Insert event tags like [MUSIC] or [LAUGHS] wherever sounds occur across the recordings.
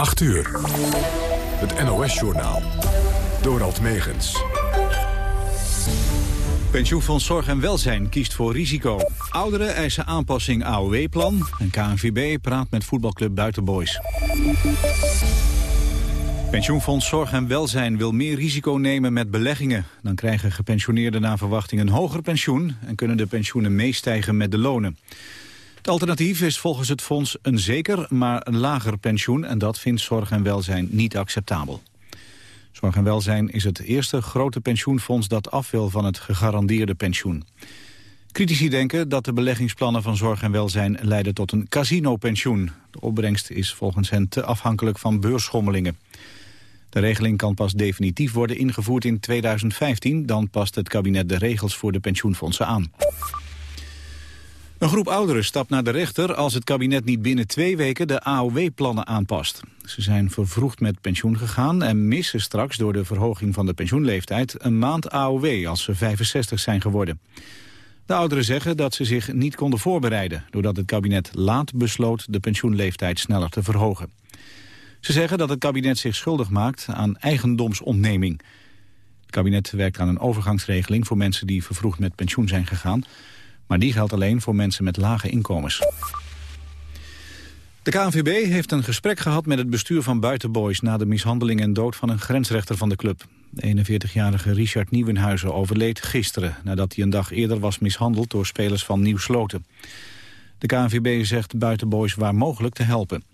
8 uur. Het NOS-journaal. Dorald Megens. Pensioenfonds Zorg en Welzijn kiest voor risico. Ouderen eisen aanpassing AOW-plan. En KNVB praat met voetbalclub Buitenboys. Pensioenfonds Zorg en Welzijn wil meer risico nemen met beleggingen. Dan krijgen gepensioneerden naar verwachting een hoger pensioen... en kunnen de pensioenen meestijgen met de lonen. Het alternatief is volgens het fonds een zeker, maar een lager pensioen... en dat vindt Zorg en Welzijn niet acceptabel. Zorg en Welzijn is het eerste grote pensioenfonds dat af wil van het gegarandeerde pensioen. Critici denken dat de beleggingsplannen van Zorg en Welzijn leiden tot een casinopensioen. De opbrengst is volgens hen te afhankelijk van beursschommelingen. De regeling kan pas definitief worden ingevoerd in 2015. Dan past het kabinet de regels voor de pensioenfondsen aan. Een groep ouderen stapt naar de rechter als het kabinet niet binnen twee weken de AOW-plannen aanpast. Ze zijn vervroegd met pensioen gegaan en missen straks door de verhoging van de pensioenleeftijd een maand AOW als ze 65 zijn geworden. De ouderen zeggen dat ze zich niet konden voorbereiden doordat het kabinet laat besloot de pensioenleeftijd sneller te verhogen. Ze zeggen dat het kabinet zich schuldig maakt aan eigendomsontneming. Het kabinet werkt aan een overgangsregeling voor mensen die vervroegd met pensioen zijn gegaan. Maar die geldt alleen voor mensen met lage inkomens. De KNVB heeft een gesprek gehad met het bestuur van Buitenboys... na de mishandeling en dood van een grensrechter van de club. De 41-jarige Richard Nieuwenhuizen overleed gisteren... nadat hij een dag eerder was mishandeld door spelers van Nieuw Sloten. De KNVB zegt Buitenboys waar mogelijk te helpen.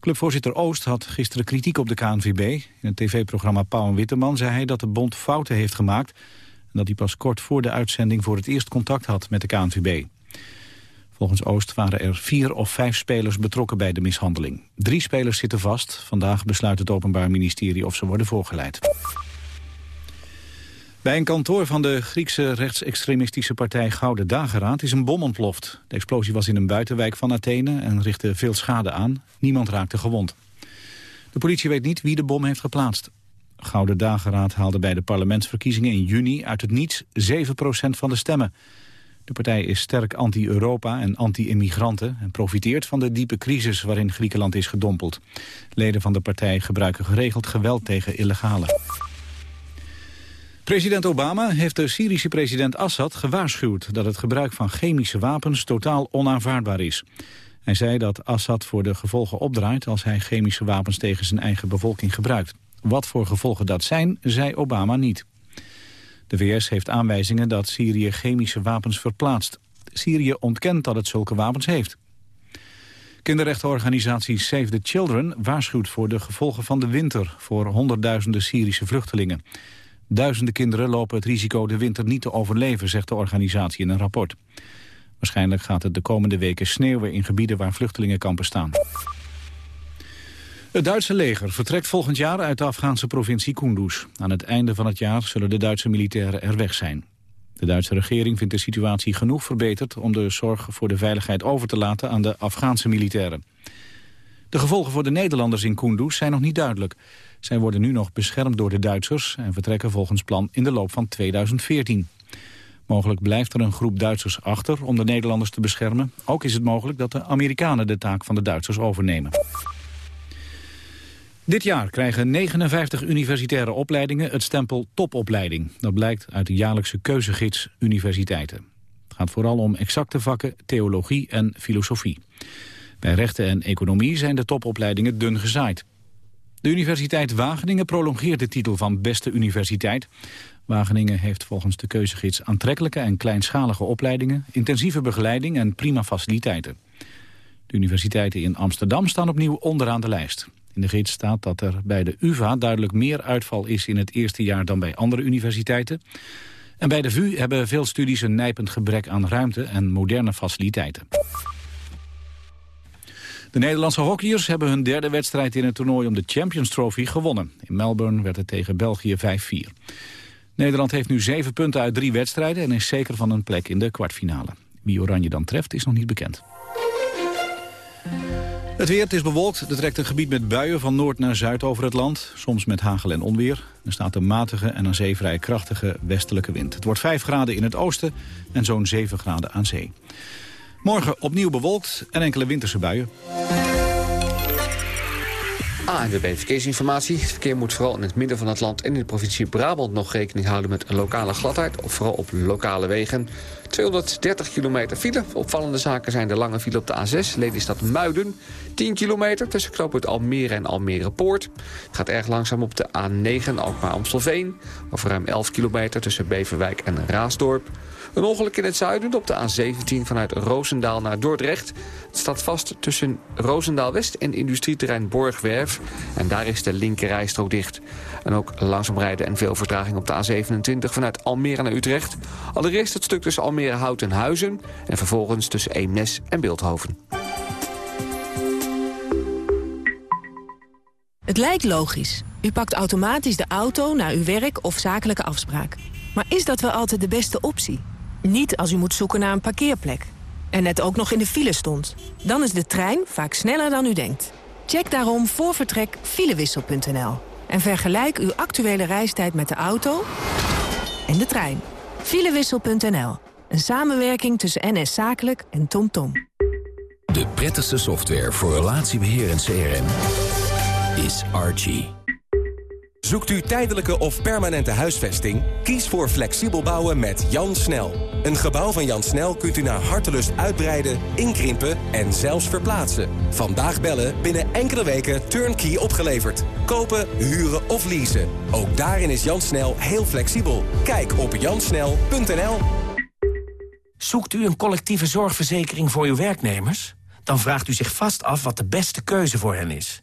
Clubvoorzitter Oost had gisteren kritiek op de KNVB. In het tv-programma Pauw en Witteman zei hij dat de bond fouten heeft gemaakt... en dat hij pas kort voor de uitzending voor het eerst contact had met de KNVB. Volgens Oost waren er vier of vijf spelers betrokken bij de mishandeling. Drie spelers zitten vast. Vandaag besluit het Openbaar Ministerie of ze worden voorgeleid. Bij een kantoor van de Griekse rechtsextremistische partij Gouden Dageraad is een bom ontploft. De explosie was in een buitenwijk van Athene en richtte veel schade aan. Niemand raakte gewond. De politie weet niet wie de bom heeft geplaatst. Gouden Dageraad haalde bij de parlementsverkiezingen in juni uit het niets 7% van de stemmen. De partij is sterk anti-Europa en anti-immigranten... en profiteert van de diepe crisis waarin Griekenland is gedompeld. Leden van de partij gebruiken geregeld geweld tegen illegalen. President Obama heeft de Syrische president Assad gewaarschuwd... dat het gebruik van chemische wapens totaal onaanvaardbaar is. Hij zei dat Assad voor de gevolgen opdraait... als hij chemische wapens tegen zijn eigen bevolking gebruikt. Wat voor gevolgen dat zijn, zei Obama niet. De VS heeft aanwijzingen dat Syrië chemische wapens verplaatst. Syrië ontkent dat het zulke wapens heeft. Kinderrechtenorganisatie Save the Children waarschuwt voor de gevolgen van de winter... voor honderdduizenden Syrische vluchtelingen. Duizenden kinderen lopen het risico de winter niet te overleven, zegt de organisatie in een rapport. Waarschijnlijk gaat het de komende weken sneeuwen in gebieden waar vluchtelingenkampen staan. Het Duitse leger vertrekt volgend jaar uit de Afghaanse provincie Kunduz. Aan het einde van het jaar zullen de Duitse militairen er weg zijn. De Duitse regering vindt de situatie genoeg verbeterd... om de zorg voor de veiligheid over te laten aan de Afghaanse militairen. De gevolgen voor de Nederlanders in Kunduz zijn nog niet duidelijk. Zij worden nu nog beschermd door de Duitsers... en vertrekken volgens plan in de loop van 2014. Mogelijk blijft er een groep Duitsers achter om de Nederlanders te beschermen. Ook is het mogelijk dat de Amerikanen de taak van de Duitsers overnemen. Dit jaar krijgen 59 universitaire opleidingen het stempel topopleiding. Dat blijkt uit de jaarlijkse keuzegids universiteiten. Het gaat vooral om exacte vakken, theologie en filosofie. Bij rechten en economie zijn de topopleidingen dun gezaaid. De Universiteit Wageningen prolongeert de titel van beste universiteit. Wageningen heeft volgens de keuzegids aantrekkelijke en kleinschalige opleidingen... intensieve begeleiding en prima faciliteiten. De universiteiten in Amsterdam staan opnieuw onderaan de lijst. In de gids staat dat er bij de UvA duidelijk meer uitval is in het eerste jaar dan bij andere universiteiten. En bij de VU hebben veel studies een nijpend gebrek aan ruimte en moderne faciliteiten. De Nederlandse hockeyers hebben hun derde wedstrijd in het toernooi om de Champions Trophy gewonnen. In Melbourne werd het tegen België 5-4. Nederland heeft nu zeven punten uit drie wedstrijden en is zeker van een plek in de kwartfinale. Wie Oranje dan treft is nog niet bekend. Het weer, het is bewolkt. Er trekt een gebied met buien van noord naar zuid over het land. Soms met hagel en onweer. Er staat een matige en een zeevrij krachtige westelijke wind. Het wordt 5 graden in het oosten en zo'n 7 graden aan zee. Morgen opnieuw bewolkt en enkele winterse buien. ANWB Verkeersinformatie. Het verkeer moet vooral in het midden van het land en in de provincie Brabant nog rekening houden met een lokale gladheid. Of vooral op lokale wegen. 230 kilometer file. Opvallende zaken zijn de lange file op de A6, Lelystad Muiden. 10 kilometer tussen knooppunt Almere en Almere Poort. Het gaat erg langzaam op de A9 Alkmaar Amstelveen. Over ruim 11 kilometer tussen Beverwijk en Raasdorp. Een ongeluk in het zuiden op de A17 vanuit Roosendaal naar Dordrecht. Het staat vast tussen Roosendaal-West en industrieterrein Borgwerf. En daar is de linkerrijstrook dicht. En ook langzaam rijden en veel vertraging op de A27 vanuit Almere naar Utrecht. Allereerst het stuk tussen Almere Hout en Huizen. En vervolgens tussen Eemnes en Beeldhoven. Het lijkt logisch. U pakt automatisch de auto naar uw werk of zakelijke afspraak. Maar is dat wel altijd de beste optie? Niet als u moet zoeken naar een parkeerplek. En net ook nog in de file stond. Dan is de trein vaak sneller dan u denkt. Check daarom voor vertrek filewissel.nl. En vergelijk uw actuele reistijd met de auto en de trein. Filewissel.nl. Een samenwerking tussen NS Zakelijk en TomTom. De prettigste software voor relatiebeheer en CRM is Archie. Zoekt u tijdelijke of permanente huisvesting? Kies voor flexibel bouwen met Jan Snel. Een gebouw van Jan Snel kunt u naar hartelust uitbreiden, inkrimpen en zelfs verplaatsen. Vandaag bellen, binnen enkele weken turnkey opgeleverd. Kopen, huren of leasen. Ook daarin is Jan Snel heel flexibel. Kijk op jansnel.nl Zoekt u een collectieve zorgverzekering voor uw werknemers? Dan vraagt u zich vast af wat de beste keuze voor hen is.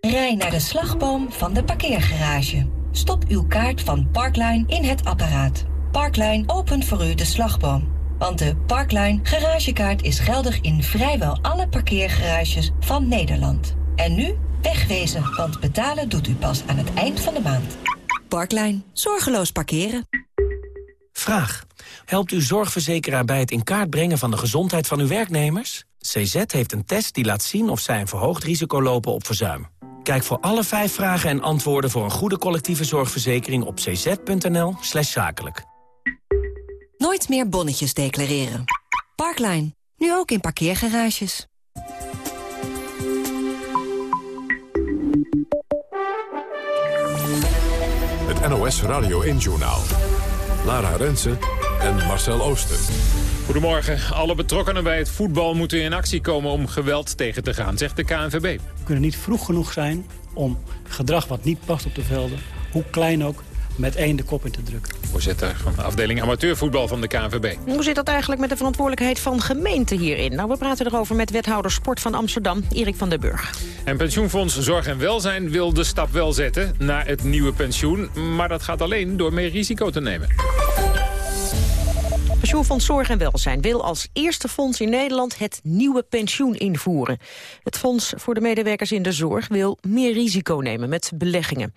Rij naar de slagboom van de parkeergarage. Stop uw kaart van Parkline in het apparaat. Parkline opent voor u de slagboom. Want de Parkline garagekaart is geldig in vrijwel alle parkeergarages van Nederland. En nu wegwezen, want betalen doet u pas aan het eind van de maand. Parkline. Zorgeloos parkeren. Vraag. Helpt uw zorgverzekeraar bij het in kaart brengen van de gezondheid van uw werknemers? CZ heeft een test die laat zien of zij een verhoogd risico lopen op verzuim. Kijk voor alle vijf vragen en antwoorden voor een goede collectieve zorgverzekering op cz.nl slash zakelijk. Nooit meer bonnetjes declareren. Parkline. Nu ook in parkeergarages. Het NOS Radio 1-journaal. Lara Rensen en Marcel Ooster. Goedemorgen. Alle betrokkenen bij het voetbal moeten in actie komen om geweld tegen te gaan, zegt de KNVB. We kunnen niet vroeg genoeg zijn om gedrag wat niet past op de velden, hoe klein ook, met één de kop in te drukken. Voorzitter van de afdeling amateurvoetbal van de KNVB. Hoe zit dat eigenlijk met de verantwoordelijkheid van gemeenten hierin? Nou, we praten erover met wethouder Sport van Amsterdam, Erik van den Burg. En pensioenfonds Zorg en Welzijn wil de stap wel zetten naar het nieuwe pensioen. Maar dat gaat alleen door meer risico te nemen. Pensioenfonds Zorg en Welzijn wil als eerste fonds in Nederland het nieuwe pensioen invoeren. Het fonds voor de medewerkers in de zorg wil meer risico nemen met beleggingen.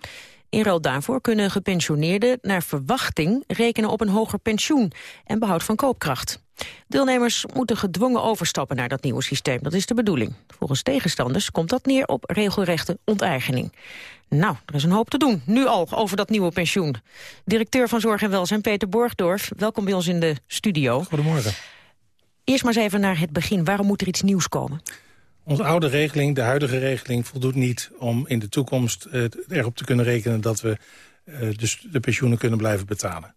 In ruil daarvoor kunnen gepensioneerden naar verwachting rekenen op een hoger pensioen en behoud van koopkracht. Deelnemers moeten gedwongen overstappen naar dat nieuwe systeem. Dat is de bedoeling. Volgens tegenstanders komt dat neer op regelrechte onteigening. Nou, er is een hoop te doen, nu al, over dat nieuwe pensioen. Directeur van Zorg en Welzijn, Peter Borgdorf, welkom bij ons in de studio. Goedemorgen. Eerst maar eens even naar het begin. Waarom moet er iets nieuws komen? Onze oude regeling, de huidige regeling, voldoet niet om in de toekomst uh, erop te kunnen rekenen dat we uh, dus de pensioenen kunnen blijven betalen.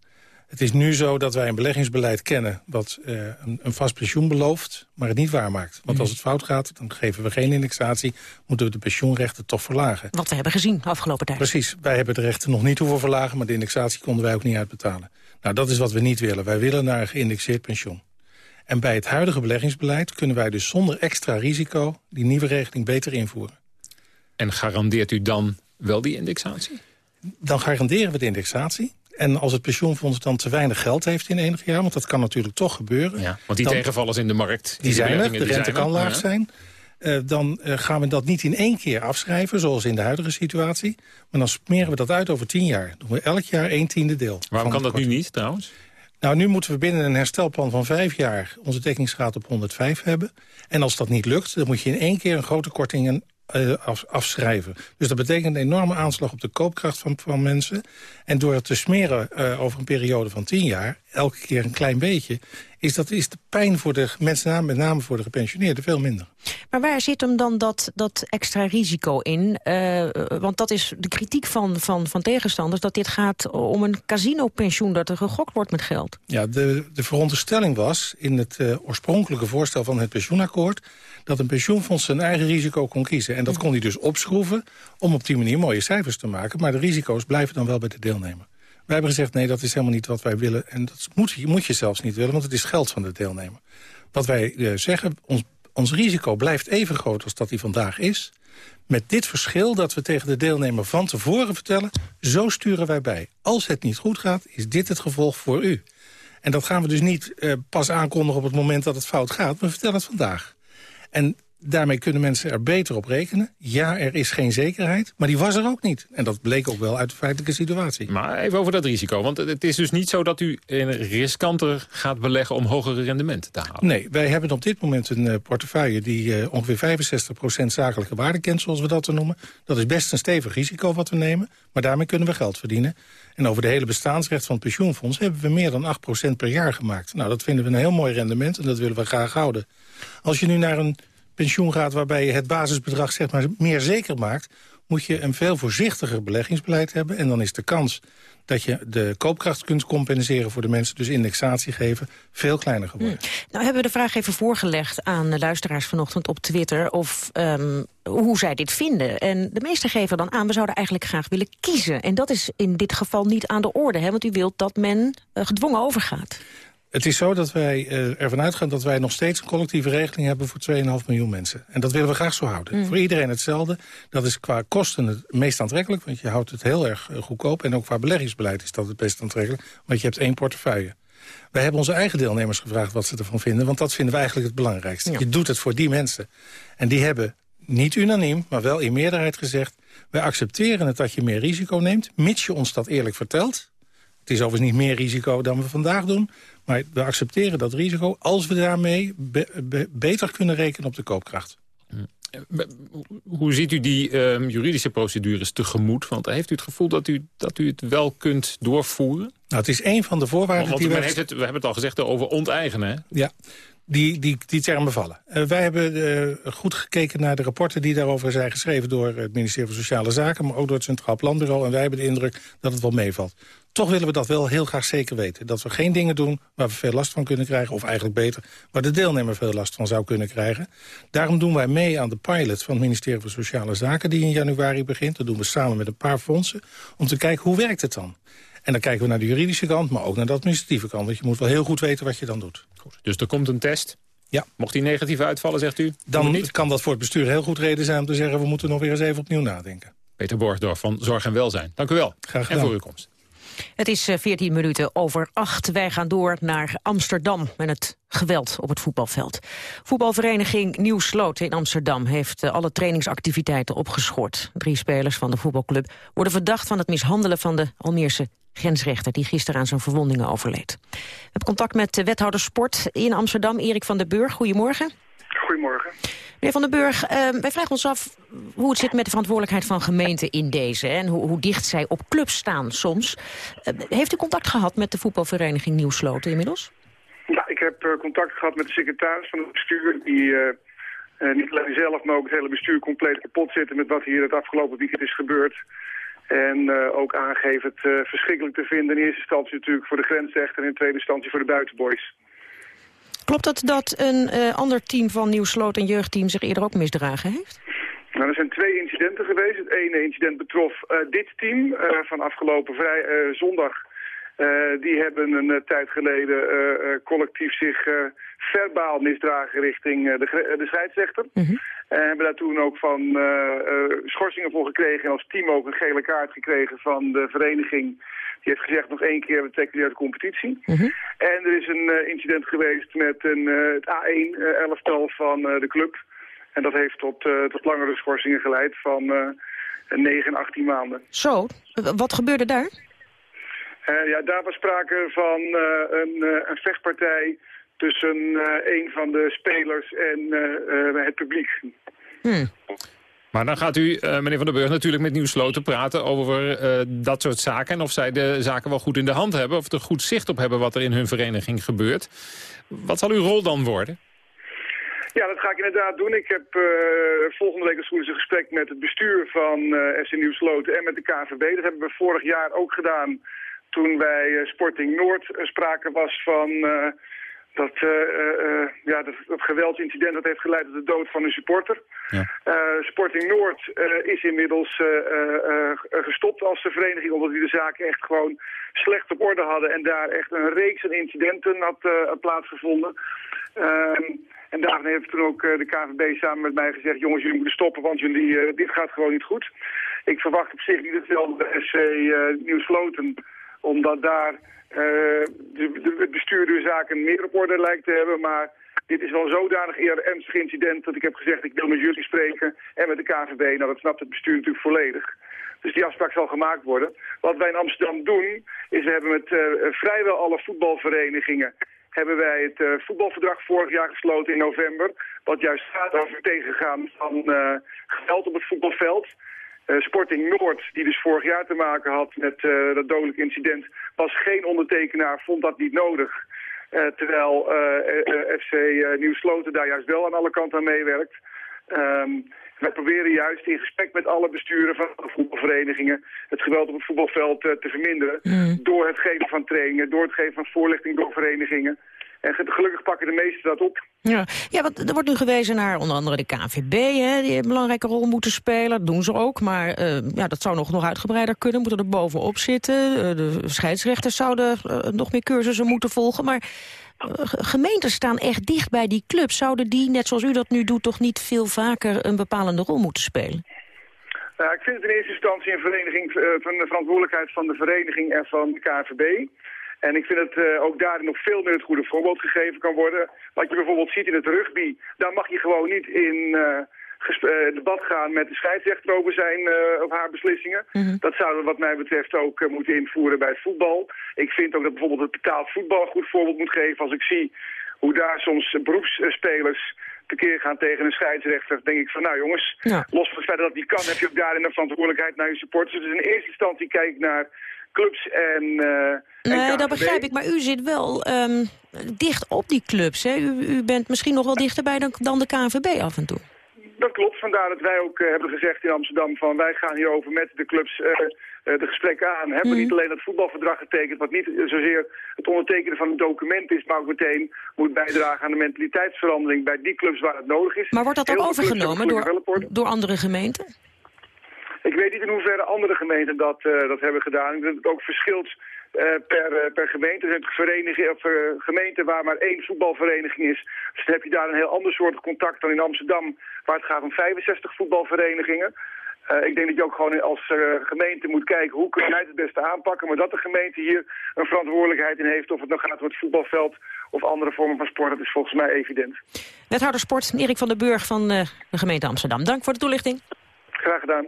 Het is nu zo dat wij een beleggingsbeleid kennen... wat uh, een, een, vast pensioen belooft, maar het niet waarmaakt. Want als het fout gaat, dan geven we geen indexatie... moeten we de pensioenrechten toch verlagen. Wat we hebben gezien de afgelopen tijd. Precies. Wij hebben de rechten nog niet hoeven verlagen... maar de indexatie konden wij ook niet uitbetalen. Nou, dat is wat we niet willen. Wij willen naar een geïndexeerd pensioen. En bij het huidige beleggingsbeleid kunnen wij dus zonder extra risico... die nieuwe regeling beter invoeren. En garandeert u dan wel die indexatie? Dan garanderen we de indexatie. En als het pensioenfonds dan te weinig geld heeft in enig jaar... want dat kan natuurlijk toch gebeuren. Ja, want die tegenvallers in de markt... Die, die zijn er, de rente kan laag zijn. Uh, dan uh, gaan we dat niet in één keer afschrijven, zoals in de huidige situatie. Maar dan smeren we dat uit over tien jaar. Dan doen we elk jaar één tiende deel. Waarom kan dat nu niet, trouwens? Nou, nu moeten we binnen een herstelplan van vijf jaar... onze dekkingsgraad op 105 hebben. En als dat niet lukt, dan moet je in één keer een grote korting uh, af, afschrijven. Dus dat betekent een enorme aanslag op de koopkracht van, van mensen. En door het te smeren uh, over een periode van tien jaar... elke keer een klein beetje... is, dat, is de pijn voor de mensen, met name voor de gepensioneerden, veel minder. Maar waar zit hem dan dat, dat extra risico in? Uh, want dat is de kritiek van, van, van tegenstanders... dat dit gaat om een casinopensioen, dat er gegokt wordt met geld. Ja, de, de veronderstelling was in het oorspronkelijke voorstel van het pensioenakkoord dat een pensioenfonds zijn eigen risico kon kiezen. En dat kon hij dus opschroeven om op die manier mooie cijfers te maken. Maar de risico's blijven dan wel bij de deelnemer. Wij hebben gezegd, nee, dat is helemaal niet wat wij willen. En dat moet, moet je zelfs niet willen, want het is geld van de deelnemer. Wat wij uh, zeggen, ons, ons risico blijft even groot als dat hij vandaag is. Met dit verschil dat we tegen de deelnemer van tevoren vertellen... zo sturen wij bij. Als het niet goed gaat, is dit het gevolg voor u. En dat gaan we dus niet uh, pas aankondigen op het moment dat het fout gaat. We vertellen het vandaag. En daarmee kunnen mensen er beter op rekenen. Ja, er is geen zekerheid, maar die was er ook niet. En dat bleek ook wel uit de feitelijke situatie. Maar even over dat risico, want het is dus niet zo dat u riskanter gaat beleggen om hogere rendementen te halen. Nee, wij hebben op dit moment een uh, portefeuille die uh, ongeveer 65% zakelijke waarde kent, zoals we dat noemen. Dat is best een stevig risico wat we nemen, maar daarmee kunnen we geld verdienen. En over de hele bestaansrecht van het pensioenfonds hebben we meer dan 8% per jaar gemaakt. Nou, dat vinden we een heel mooi rendement en dat willen we graag houden. Als je nu naar een pensioen gaat waarbij je het basisbedrag zeg maar, meer zeker maakt... moet je een veel voorzichtiger beleggingsbeleid hebben. En dan is de kans dat je de koopkracht kunt compenseren voor de mensen... dus indexatie geven, veel kleiner geworden. Hmm. Nou hebben we de vraag even voorgelegd aan de luisteraars vanochtend op Twitter... of um, hoe zij dit vinden. En de meesten geven dan aan, we zouden eigenlijk graag willen kiezen. En dat is in dit geval niet aan de orde, hè, want u wilt dat men uh, gedwongen overgaat. Het is zo dat wij uh, ervan uitgaan dat wij nog steeds een collectieve regeling hebben voor 2,5 miljoen mensen. En dat willen we graag zo houden. Mm. Voor iedereen hetzelfde. Dat is qua kosten het meest aantrekkelijk, want je houdt het heel erg uh, goedkoop. En ook qua beleggingsbeleid is dat het best aantrekkelijk, want je hebt één portefeuille. Wij hebben onze eigen deelnemers gevraagd wat ze ervan vinden, want dat vinden we eigenlijk het belangrijkste. Ja. Je doet het voor die mensen. En die hebben niet unaniem, maar wel in meerderheid gezegd... wij accepteren het dat je meer risico neemt, mits je ons dat eerlijk vertelt. Het is overigens niet meer risico dan we vandaag doen. Maar we accepteren dat risico als we daarmee be be beter kunnen rekenen op de koopkracht. Hoe ziet u die uh, juridische procedures tegemoet? Want heeft u het gevoel dat u, dat u het wel kunt doorvoeren? Nou, het is een van de voorwaarden Want, die we... Heeft het, we hebben het al gezegd over onteigenen. Ja, die, die, die termen vallen. Uh, wij hebben uh, goed gekeken naar de rapporten die daarover zijn geschreven... door het ministerie van Sociale Zaken, maar ook door het Centraal Planbureau. En wij hebben de indruk dat het wel meevalt. Toch willen we dat wel heel graag zeker weten. Dat we geen dingen doen waar we veel last van kunnen krijgen... of eigenlijk beter, waar de deelnemer veel last van zou kunnen krijgen. Daarom doen wij mee aan de pilot van het ministerie van Sociale Zaken... die in januari begint. Dat doen we samen met een paar fondsen. Om te kijken, hoe werkt het dan? En dan kijken we naar de juridische kant, maar ook naar de administratieve kant. Want je moet wel heel goed weten wat je dan doet. Goed, dus er komt een test? Ja. Mocht die negatief uitvallen, zegt u? Dan niet? kan dat voor het bestuur heel goed reden zijn om te zeggen... we moeten nog weer eens even opnieuw nadenken. Peter Borgdorf van Zorg en Welzijn. Dank u wel. Graag gedaan. En voor uw komst. Het is 14 minuten over 8. Wij gaan door naar Amsterdam met het geweld op het voetbalveld. Voetbalvereniging Nieuw Sloot in Amsterdam heeft alle trainingsactiviteiten opgeschort. Drie spelers van de voetbalclub worden verdacht van het mishandelen van de Almeerse grensrechter die gisteren aan zijn verwondingen overleed. We hebben contact met de wethouder sport in Amsterdam, Erik van den Burg. Goedemorgen. Goedemorgen. Meneer Van den Burg, uh, wij vragen ons af hoe het zit met de verantwoordelijkheid van gemeenten in deze. En hoe, hoe, dicht zij op clubs staan soms. Uh, heeft u contact gehad met de voetbalvereniging Nieuwsloten inmiddels? Ja, ik heb uh, contact gehad met de secretaris van het bestuur... die niet alleen zelf, maar ook het hele bestuur compleet kapot zitten... met wat hier het afgelopen weekend is gebeurd. En ook aangeven het verschrikkelijk te vinden. In eerste instantie natuurlijk voor de grensrechter... en in tweede instantie voor de buitenboys. Klopt het dat een uh, ander team van Nieuwsloot, een jeugdteam, zich eerder ook misdragen heeft? Nou, er zijn twee incidenten geweest. Het ene incident betrof uh, dit team uh, van afgelopen vrij, zondag. die hebben een tijd geleden collectief zich verbaal misdragen richting de, de scheidsrechter. Mm -hmm. En hebben daar toen ook van schorsingen voor gekregen en als team ook een gele kaart gekregen van de vereniging die heeft gezegd nog één keer, we trekken uit de competitie. -hmm. En er is een incident geweest met een, het A1-elftal uh, van de club. En dat heeft tot, tot langere schorsingen geleid van 9 en 18 maanden. Zo, wat gebeurde daar? ja, daar was sprake van een, een vechtpartij tussen een van de spelers en het publiek. Hmm. Maar dan gaat u, uh, meneer Van der Burg, natuurlijk met Nieuwsloten praten over uh, dat soort zaken. En of zij de zaken wel goed in de hand hebben. Of er goed zicht op hebben wat er in hun vereniging gebeurt. Wat zal uw rol dan worden? Ja, dat ga ik inderdaad doen. Ik heb uh, volgende week als goed is een gesprek met het bestuur van uh, SC Nieuwsloten en met de KVB. Dat hebben we vorig jaar ook gedaan toen bij Sporting Noord sprake was van dat, uh, ja, dat, dat geweldsincident dat heeft geleid tot de dood van een supporter. Ja. Sporting Noord is inmiddels gestopt als de vereniging... omdat die de zaken echt gewoon slecht op orde hadden... en daar echt een reeks van incidenten had plaatsgevonden. Ehm, en daarna heeft toen ook de KVB samen met mij gezegd... jongens, jullie moeten stoppen, want jullie, dit gaat gewoon niet goed. Ik verwacht op zich niet hetzelfde SC Nieuwsloten... omdat daar eh, het bestuur de zaken meer op orde lijkt te hebben, maar dit is wel zodanig eerder ernstig incident dat ik heb gezegd ik wil met jullie spreken en met de KVB. Nou, dat snapt het bestuur natuurlijk volledig. Dus die afspraak zal gemaakt worden. Wat wij in Amsterdam doen, is we hebben met uh, vrijwel alle voetbalverenigingen hebben wij het uh, voetbalverdrag vorig jaar gesloten in november. Wat juist gaat over tegengaan van uh, geweld op het voetbalveld. Uh, Sporting Noord, die dus vorig jaar te maken had met uh, dat dodelijk incident, was geen ondertekenaar, vond dat niet nodig. Uh, terwijl FC Nieuw-Sloten daar juist wel aan alle kanten aan meewerkt. Um, wij proberen juist in gesprek met alle besturen van de voetbalverenigingen het geweld op het voetbalveld te verminderen. Mm. Door het geven van trainingen, door het geven van voorlichting door verenigingen. En gelukkig pakken de meesten dat op. Ja, ja want er wordt nu gewezen naar onder andere de KVB, hè, die een belangrijke rol moeten spelen. Dat doen ze ook, maar uh, ja, dat zou nog, nog uitgebreider kunnen, moeten er bovenop zitten. Uh, de scheidsrechters zouden uh, nog meer cursussen moeten volgen. Maar gemeenten staan echt dicht bij die clubs. Zouden die, net zoals u dat nu doet, toch niet veel vaker een bepalende rol moeten spelen? Nou, ik vind het in eerste instantie een vereniging van de verantwoordelijkheid van de vereniging en van de KVB. En ik vind het uh, ook daarin nog veel meer het goede voorbeeld gegeven kan worden. Wat je bijvoorbeeld ziet in het rugby, daar mag je gewoon niet in uh, debat gaan met de scheidsrechter over zijn of haar beslissingen. Mhm. Dat zouden we wat mij betreft ook moeten invoeren bij het voetbal. Ik vind ook dat bijvoorbeeld het betaald voetbal een goed voorbeeld moet geven. Als ik zie hoe daar soms beroepsspelers tekeer gaan tegen een scheidsrechter, denk ik van nou jongens, los van het feit dat niet kan, heb je ook daarin een verantwoordelijkheid naar je supporters. Dus in eerste instantie kijk ik naar clubs en... Uh, nee, dat begrijp ik. Maar u zit wel um, dicht op die clubs. Hè? U, u, bent misschien nog wel dichterbij dan, dan de KNVB af en toe. Dat klopt. Vandaar dat wij ook uh, hebben gezegd in Amsterdam van wij gaan hierover met de clubs uh, de gesprekken aan. Hebben mm. niet alleen het voetbalverdrag getekend, wat niet zozeer het ondertekenen van een document is, maar ook meteen moet bijdragen aan de mentaliteitsverandering bij die clubs waar het nodig is. Maar wordt dat ook overgenomen door, door andere gemeenten? Ik weet niet in hoeverre andere gemeenten dat, uh, dat hebben gedaan. Dat het ook verschilt uh, per, uh, per gemeente. Er zijn of, gemeenten waar maar één voetbalvereniging is. Dus dan heb je daar een heel ander soort contact dan in Amsterdam... waar het gaat om 65 voetbalverenigingen. ik denk dat je ook gewoon als gemeente moet kijken hoe kun je het beste aanpakken. Maar dat de gemeente hier een verantwoordelijkheid in heeft... of het nou gaat om het voetbalveld of andere vormen van sport, dat is volgens mij evident. Wethouder Sport, Erik van den Burg van de gemeente Amsterdam. Dank voor de toelichting. Graag gedaan.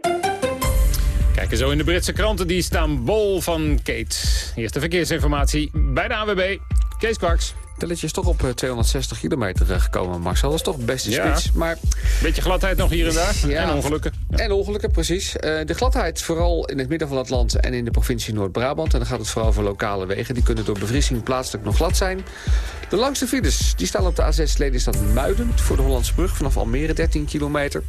Kijken zo in de Britse kranten, die staan bol van Kate. Eerste verkeersinformatie bij de AWB. Kees Kwaks. Telletje is toch op 260 eh, kilometer eh, gekomen, Marcel. Dat is toch best een ja. Maar... Beetje gladheid nog hier en daar. Ja. En ongelukken. Ja. En ongelukken, precies. Uh, de gladheid vooral in het midden van het land en in de provincie Noord-Brabant. En dan gaat het vooral voor lokale wegen. Die kunnen door bevriezing plaatselijk nog glad zijn. De langste files die staan op de A6 Lelystad-Muiden... voor de Hollandse brug vanaf Almere 13 kilometer.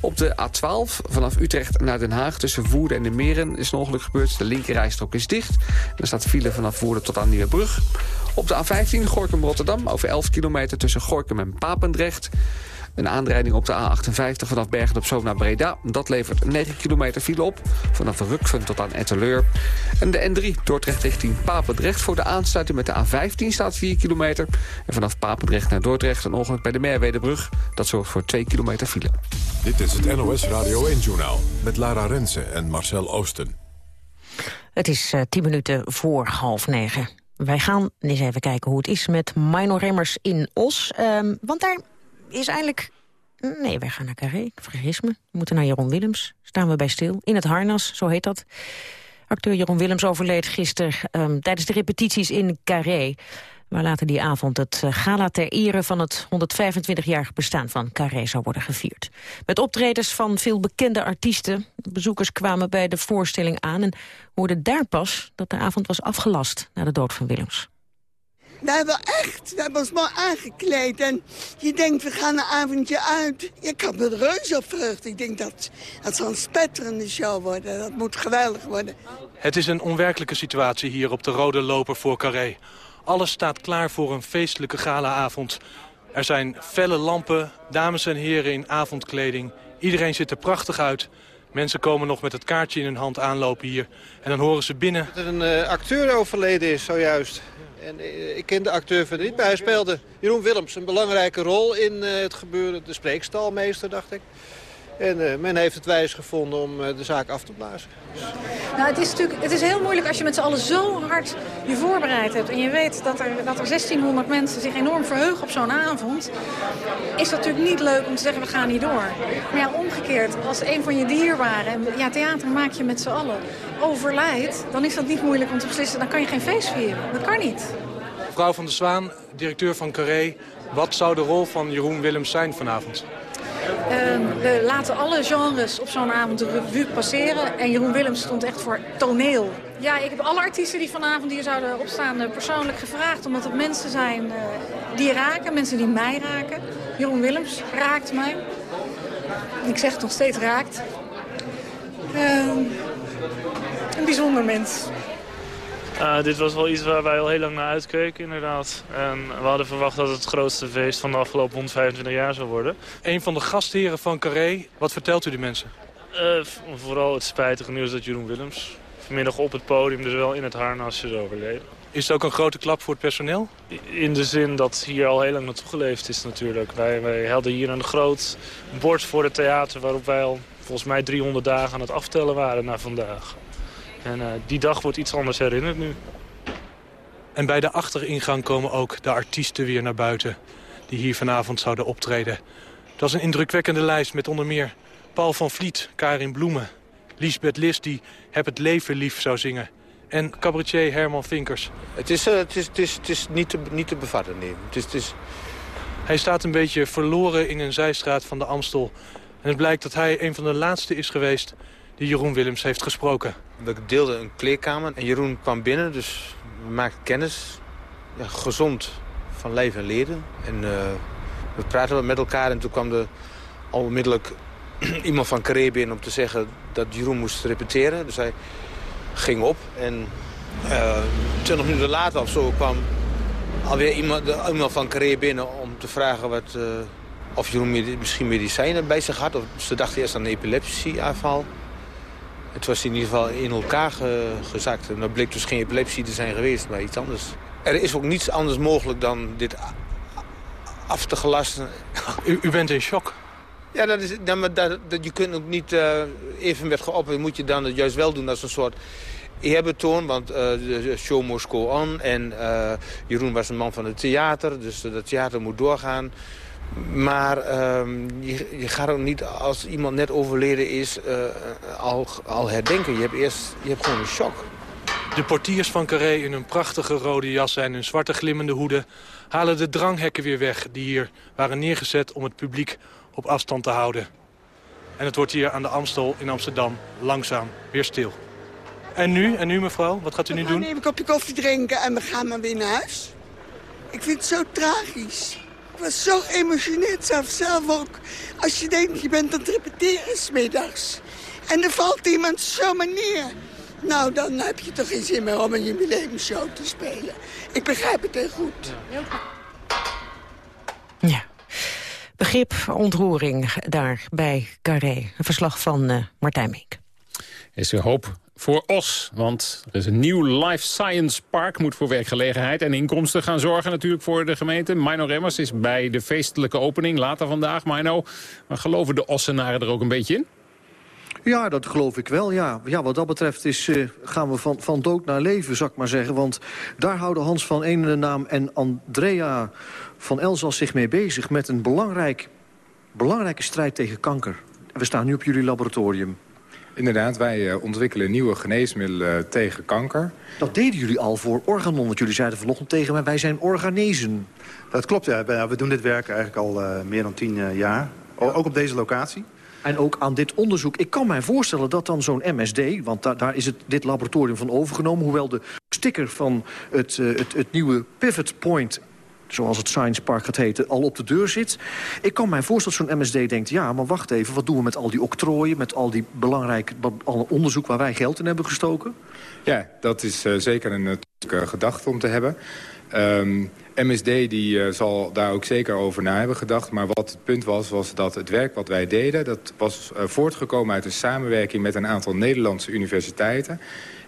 Op de A12 vanaf Utrecht naar Den Haag tussen Woerden en de Meren is een ongeluk gebeurd. De linkerrijstrook is dicht. Er staat file vanaf Woerden tot aan Nieuwebrug. Op de A15 Gorkum-Rotterdam over 11 kilometer tussen Gorkum en Papendrecht. Een aanrijding op de A58 vanaf Bergen op Zoom naar Breda. Dat levert 9 kilometer file op. Vanaf Rukven tot aan Etteleur. En de N3 Dordrecht richting Papendrecht. Voor de aansluiting met de A15 staat 4 kilometer. En vanaf Papendrecht naar Dordrecht een ongeluk bij de Merwedebrug. Dat zorgt voor 2 kilometer file. Dit is het NOS Radio 1-journaal. Met Lara Rensen en Marcel Oosten. Het is uh, 10 minuten voor half negen. Wij gaan eens even kijken hoe het is met Mino Remmers in Os. Um, want daar is eigenlijk Nee, wij gaan naar Carré. Ik vergis me. We moeten naar Jeroen Willems. Staan we bij stil. In het harnas, zo heet dat. Acteur Jeroen Willems overleed gisteren um, tijdens de repetities in Carré. Waar later die avond het eh, gala ter ere van het 125-jarig bestaan van Carré zou worden gevierd. Met optredens van veel bekende artiesten. Bezoekers kwamen bij de voorstelling aan en hoorden daar pas dat de avond was afgelast na de dood van Willems. We hebben echt, we hebben ons maar aangekleed. En je denkt, we gaan een avondje uit. Ik had me reus op. Ik denk, dat, dat zal een spetterende show worden. Dat moet geweldig worden. Het is een onwerkelijke situatie hier op de Rode Loper voor Carré. Alles staat klaar voor een feestelijke galaavond. Er zijn felle lampen, dames en heren in avondkleding. Iedereen ziet er prachtig uit. Mensen komen nog met het kaartje in hun hand aanlopen hier. En dan horen ze binnen... Dat er een uh, acteur overleden is, zojuist. En uh, ik ken de acteur verder niet, maar hij speelde Jeroen Willems... een belangrijke rol in uh, het gebeuren. De spreekstalmeester, dacht ik. En uh, men heeft het wijs gevonden om uh, de zaak af te blazen. Nou, het is natuurlijk het is heel moeilijk als je met z'n allen zo hard je voorbereid hebt. En je weet dat er, dat er 1600 mensen zich enorm verheugen op zo'n avond. Is dat natuurlijk niet leuk om te zeggen, we gaan niet door. Maar ja, omgekeerd, als een van je dierbaren... en ja, theater maak je met z'n allen, overlijdt... dan is dat niet moeilijk om te beslissen, dan kan je geen feest vieren. Dat kan niet. Mevrouw van der Zwaan, directeur van Carré... wat zou de rol van Jeroen Willems zijn vanavond? Uh, we laten alle genres op zo'n avond de revue passeren. En Jeroen Willems stond echt voor toneel. Ja, ik heb alle artiesten die vanavond hier zouden opstaan uh, persoonlijk gevraagd. Omdat het mensen zijn uh, die raken, mensen die mij raken. Jeroen Willems raakt mij. Ik zeg het nog steeds raakt. Ehm, een bijzonder mens. Uh, dit was wel iets waar wij al heel lang naar uitkeken, inderdaad. En we hadden verwacht dat het het grootste feest van de afgelopen 125 jaar zou worden. Een van de gastheren van Carré, wat vertelt u de mensen? Uh, vooral het spijtige nieuws dat Jeroen Willems vanmiddag op het podium, dus wel in het harnas, is overleden. Is het ook een grote klap voor het personeel? In de zin dat hier al heel lang naartoe geleefd is natuurlijk. Wij, wij hadden hier een groot bord voor het theater waarop wij al volgens mij 300 dagen aan het aftellen waren naar vandaag. En uh, die dag wordt iets anders herinnerd nu. En bij de achteringang komen ook de artiesten weer naar buiten... die hier vanavond zouden optreden. Dat is een indrukwekkende lijst met onder meer Paul van Vliet, Karin Bloemen... Lisbeth Lis, die Heb het leven lief zou zingen... en cabaretier Herman Vinkers. Het is, uh, het is, het is, het is niet, te, niet te bevatten, nee. Het is, het is... Hij staat een beetje verloren in een zijstraat van de Amstel. En het blijkt dat hij een van de laatste is geweest die Jeroen Willems heeft gesproken. We deelden een kleerkamer en Jeroen kwam binnen, dus we maakten kennis. Ja, gezond van leven en leden. En uh, we praten met elkaar en toen kwam er onmiddellijk [CLEARS THROAT] iemand van Carré binnen om te zeggen dat Jeroen moest repeteren. Dus hij ging op en uh, 20 minuten later of zo kwam alweer iemand, iemand van Carré binnen om te vragen wat, uh, of Jeroen misschien medicijnen bij zich had. Of ze dachten eerst aan een epilepsieaanval. Het was in ieder geval in elkaar ge gezakt. En dat bleek dus geen epilepsie te zijn geweest, maar iets anders. Er is ook niets anders mogelijk dan dit af te gelasten. U, u bent in shock? Ja, dat is, dat, dat, dat, je kunt ook niet uh, even met geopperd. Moet je dan het juist wel doen als een soort eerbetoon. Want uh, de show moest go on. En uh, Jeroen was een man van het theater. Dus dat theater moet doorgaan. Maar uh, je, je, gaat ook niet als iemand net overleden is uh, al, al herdenken. Je hebt eerst je hebt gewoon een shock. De portiers van Carré in hun prachtige rode jassen en hun zwarte glimmende hoeden... halen de dranghekken weer weg die hier waren neergezet om het publiek op afstand te houden. En het wordt hier aan de Amstel in Amsterdam langzaam weer stil. En nu, en nu mevrouw, wat gaat u nu doen? We gaan een kopje koffie drinken en we gaan maar weer naar huis. Ik vind het zo tragisch. Ik was zo emotioneerd zelf, zelf ook. Als je denkt, je bent aan het repeteren smiddags. En er valt iemand zomaar neer. Nou, dan heb je toch geen zin meer om een jubileumshow te spelen. Ik begrijp het heel goed. Ja. Begrip ontroering daar bij Carré. Een verslag van uh, Martijn Mink. Is er hoop voor Os. Want er is een nieuw Life Science Park. Moet voor werkgelegenheid en inkomsten gaan zorgen natuurlijk voor de gemeente. Mino Remmers is bij de feestelijke opening later vandaag. Mino, maar geloven de Ossenaren er ook een beetje in? Ja, dat geloof ik wel, ja. ja wat dat betreft is, uh, gaan we van, van dood naar leven, zou ik maar zeggen. Want daar houden Hans van Ene naam en Andrea van Elzas zich mee bezig... met een belangrijk belangrijke strijd tegen kanker. We staan nu op jullie laboratorium. Inderdaad, wij uh, ontwikkelen nieuwe geneesmiddelen tegen kanker. Dat deden jullie al voor Organon, want jullie zeiden vanochtend tegen mij... wij zijn organezen. Dat klopt, ja. We doen dit werk eigenlijk al uh, meer dan tien uh, jaar. Ja. Ook op deze locatie. En ook aan dit onderzoek. Ik kan mij voorstellen dat dan zo'n MSD... want da daar is het, dit laboratorium van overgenomen... hoewel de sticker van het, uh, het, het nieuwe Pivot Point zoals het Science Park gaat heten, al op de deur zit. Ik kan mij voorstellen dat zo'n MSD denkt... ja, maar wacht even, wat doen we met al die octrooien... met al die belangrijke al onderzoek waar wij geld in hebben gestoken? Ja, dat is uh, zeker een uh, gedachte om te hebben. MSD die, uh, zal daar ook zeker over na hebben gedacht. Maar wat het punt was, was dat het werk wat wij deden... dat was voortgekomen uit een samenwerking met een aantal Nederlandse universiteiten.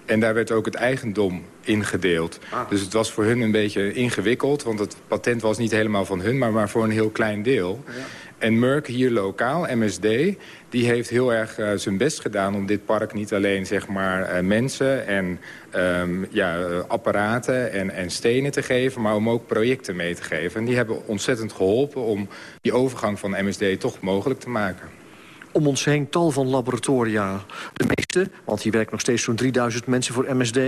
En daar werd ook het eigendom ingedeeld. Ah. Dus het was voor hun een beetje ingewikkeld. Want het patent was niet helemaal van hun, maar, maar voor een heel klein deel. Ja. En Merck hier lokaal, MSD, die heeft heel erg uh, zijn best gedaan... om dit park niet alleen zeg maar, uh, mensen en um, ja, apparaten en, en stenen te geven... maar om ook projecten mee te geven. En die hebben ontzettend geholpen om die overgang van MSD toch mogelijk te maken om ons heen tal van laboratoria. De meeste, want hier werken nog steeds zo'n 3000 mensen voor MSD.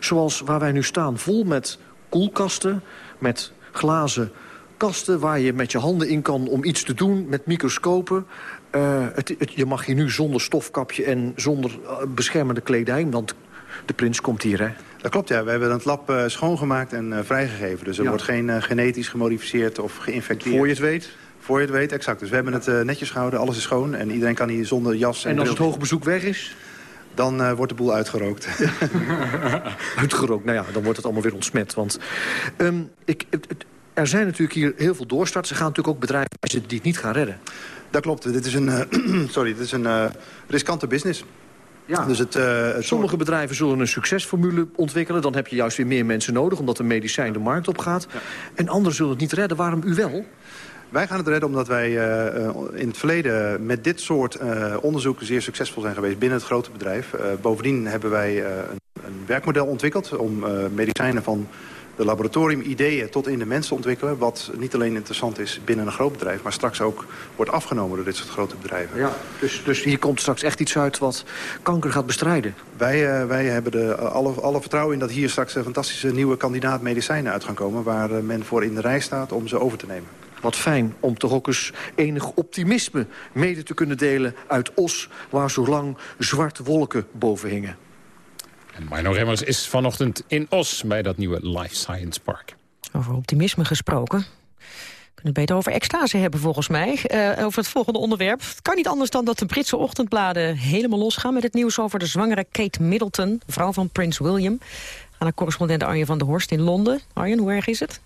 Zoals waar wij nu staan, vol met koelkasten, met glazen kasten... waar je met je handen in kan om iets te doen, met microscopen. Uh, het, het, je mag hier nu zonder stofkapje en zonder uh, beschermende kledij... want de prins komt hier, hè? Dat klopt, ja. We hebben het lab uh, schoongemaakt en uh, vrijgegeven. Dus er ja. wordt geen genetisch gemodificeerd of geïnfecteerd. Voor je het weet? Voor je het weet, exact. Dus we hebben het uh, netjes gehouden, alles is schoon. En iedereen kan hier zonder jas en En als het hoge bezoek weg is? Dan uh, wordt de boel uitgerookt. [LAUGHS] uitgerookt, nou ja, dan wordt het allemaal weer ontsmet. Want um, ik, het, het, er zijn natuurlijk hier heel veel doorstarts. Er gaan natuurlijk ook bedrijven die het niet gaan redden. Dat klopt. Dit is een, uh, [CLEARS THROAT] sorry, dit is een uh, riskante business. Ja. Dus het, het Sommige bedrijven zullen een succesformule ontwikkelen. Dan heb je juist weer meer mensen nodig, omdat een medicijn de markt op gaat. Ja. En anderen zullen het niet redden. Waarom u wel? Wij gaan het redden omdat wij uh, in het verleden met dit soort uh, onderzoeken zeer succesvol zijn geweest binnen het grote bedrijf. Bovendien hebben wij een, een, werkmodel ontwikkeld om medicijnen van de laboratorium-ideeën tot in de mensen te ontwikkelen. Wat niet alleen interessant is binnen een groot bedrijf, maar straks ook wordt afgenomen door dit soort grote bedrijven. Ja, dus, dus hier komt straks echt iets uit wat kanker gaat bestrijden? Wij, wij hebben de, alle, alle vertrouwen in dat hier straks fantastische nieuwe kandidaat medicijnen uit gaan komen. Waar men voor in de rij staat om ze over te nemen. Wat fijn om toch ook eens enig optimisme mede te kunnen delen uit Os... waar zo lang zwarte wolken boven hingen. En Mino Remmers is vanochtend in Os bij dat nieuwe Life Science Park. Over optimisme gesproken. We kunnen het beter over extase hebben volgens mij. Uh, over het volgende onderwerp. Het kan niet anders dan dat de Britse ochtendbladen helemaal losgaan... met het nieuws over de zwangere Kate Middleton, vrouw van Prins William. Aan naar correspondent Arjen van der Horst in Londen. Arjen, hoe erg is het?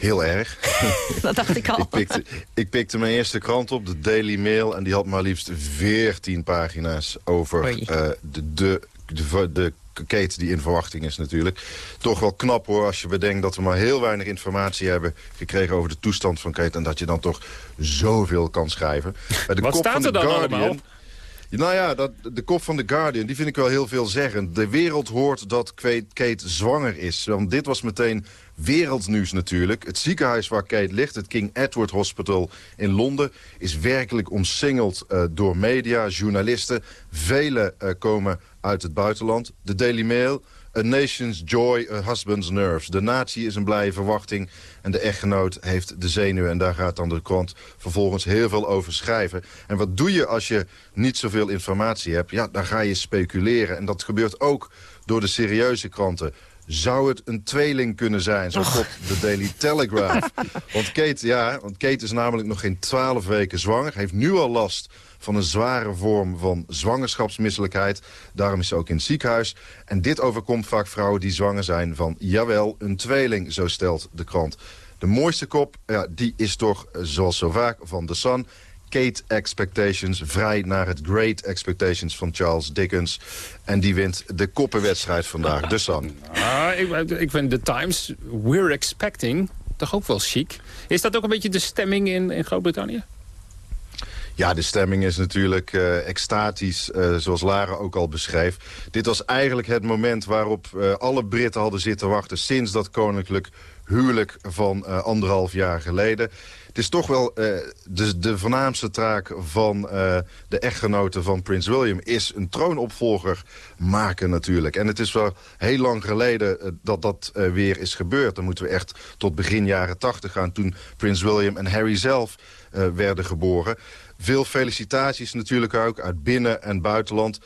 Heel erg. [LAUGHS] dat dacht ik al. ik, pikte, ik pikte mijn eerste krant op, de Daily Mail... en die had maar liefst 14 pagina's over uh, de, de, de, de Kate die in verwachting is natuurlijk. Toch wel knap hoor, als je bedenkt dat we maar heel weinig informatie hebben gekregen over de toestand van Kate... en dat je dan toch zoveel kan schrijven. [LAUGHS] Bij de Wat kop staat van er dan Guardian, allemaal op? Nou ja, dat, de kop van The Guardian, die vind ik wel heel veelzeggend. De wereld hoort dat Kate zwanger is. Want dit was meteen wereldnieuws natuurlijk. Het ziekenhuis waar Kate ligt, het King Edward Hospital in Londen... is werkelijk omsingeld uh, door media, journalisten. Velen uh, komen uit het buitenland. De Daily Mail... A nation's joy, a husband's nerves. De natie is een blije verwachting en de echtgenoot heeft de zenuwen. En daar gaat dan de krant vervolgens heel veel over schrijven. En wat doe je als je niet zoveel informatie hebt? Ja, dan ga je speculeren. En dat gebeurt ook door de serieuze kranten. Zou het een tweeling kunnen zijn, zo tot de Daily Telegraph? [LAUGHS] want, Kate, ja, want Kate is namelijk nog geen twaalf weken zwanger. Heeft nu al last van een zware vorm van zwangerschapsmisselijkheid. Daarom is ze ook in het ziekenhuis. En dit overkomt vaak vrouwen die zwanger zijn van, jawel, een tweeling, zo stelt de krant. De mooiste kop, ja, die is toch, zoals zo vaak, van The Sun... Kate Expectations, vrij naar het Great Expectations van Charles Dickens. En die wint de koppenwedstrijd vandaag, The Sun. Ah, ik, ik vind The Times, We're Expecting, toch ook wel chic. Is dat ook een beetje de stemming in, in Groot-Brittannië? Ja, de stemming is natuurlijk uh, extatisch, uh, zoals Lara ook al beschreef. Dit was eigenlijk het moment waarop uh, alle Britten hadden zitten wachten... sinds dat koninklijk huwelijk van anderhalf jaar geleden. Het is toch wel de, de voornaamste taak van de echtgenote van Prins William... is een troonopvolger maken natuurlijk. En het is wel heel lang geleden dat dat weer is gebeurd. Dan moeten we echt tot begin jaren tachtig gaan... toen Prins William en Harry zelf werden geboren... Veel felicitaties natuurlijk ook uit binnen- en buitenland.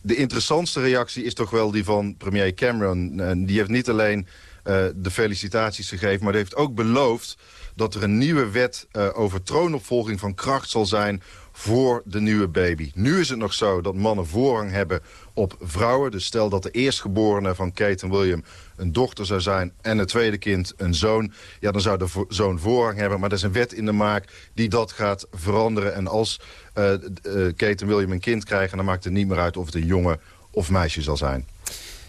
De interessantste reactie is toch wel die van premier Cameron. Die heeft niet alleen uh, de felicitaties gegeven... maar die heeft ook beloofd dat er een nieuwe wet uh, over troonopvolging van kracht zal zijn voor de nieuwe baby. Nu is het nog zo dat mannen voorrang hebben op vrouwen. Dus stel dat de eerstgeborene van Kate en William een dochter zou zijn... en het tweede kind een zoon, ja, dan zou de zoon voorrang hebben. Maar er is een wet in de maak die dat gaat veranderen. En als uh, Kate en William een kind krijgen... dan maakt het niet meer uit of het een jongen of meisje zal zijn.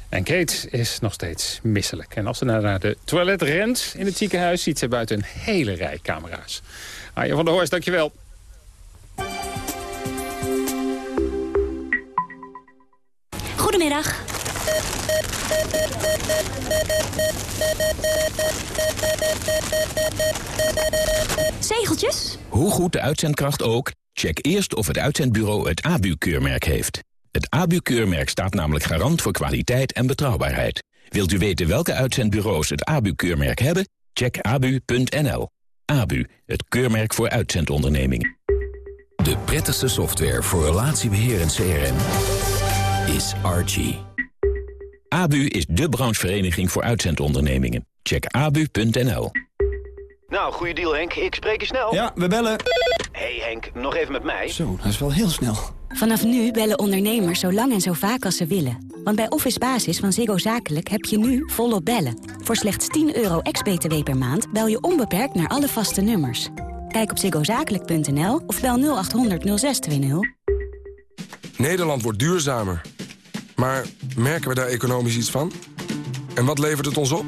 En Kate is nog steeds misselijk. En als ze naar de toilet rent in het ziekenhuis... ziet ze buiten een hele rij camera's. Arjen van der Horst, dankjewel. Goedemiddag. Zegeltjes? Hoe goed de uitzendkracht ook, check eerst of het uitzendbureau het ABU-keurmerk heeft. Het ABU-keurmerk staat namelijk garant voor kwaliteit en betrouwbaarheid. Wilt u weten welke uitzendbureaus het ABU-keurmerk hebben? Check abu.nl. ABU, het keurmerk voor uitzendondernemingen. De prettigste software voor relatiebeheer en CRM is Archie. ABU is de branchevereniging voor uitzendondernemingen. Check abu.nl. Nou, goede deal Henk. Ik spreek je snel. Ja, we bellen. hey Henk, nog even met mij. Zo, dat is wel heel snel. Vanaf nu bellen ondernemers zo lang en zo vaak als ze willen. Want bij Office Basis van Ziggo Zakelijk heb je nu volop bellen. Voor slechts 10 euro ex-BTW per maand bel je onbeperkt naar alle vaste nummers. Kijk op ziggozakelijk.nl of bel 0800 0620. Nederland wordt duurzamer. Maar merken we daar economisch iets van? En wat levert het ons op?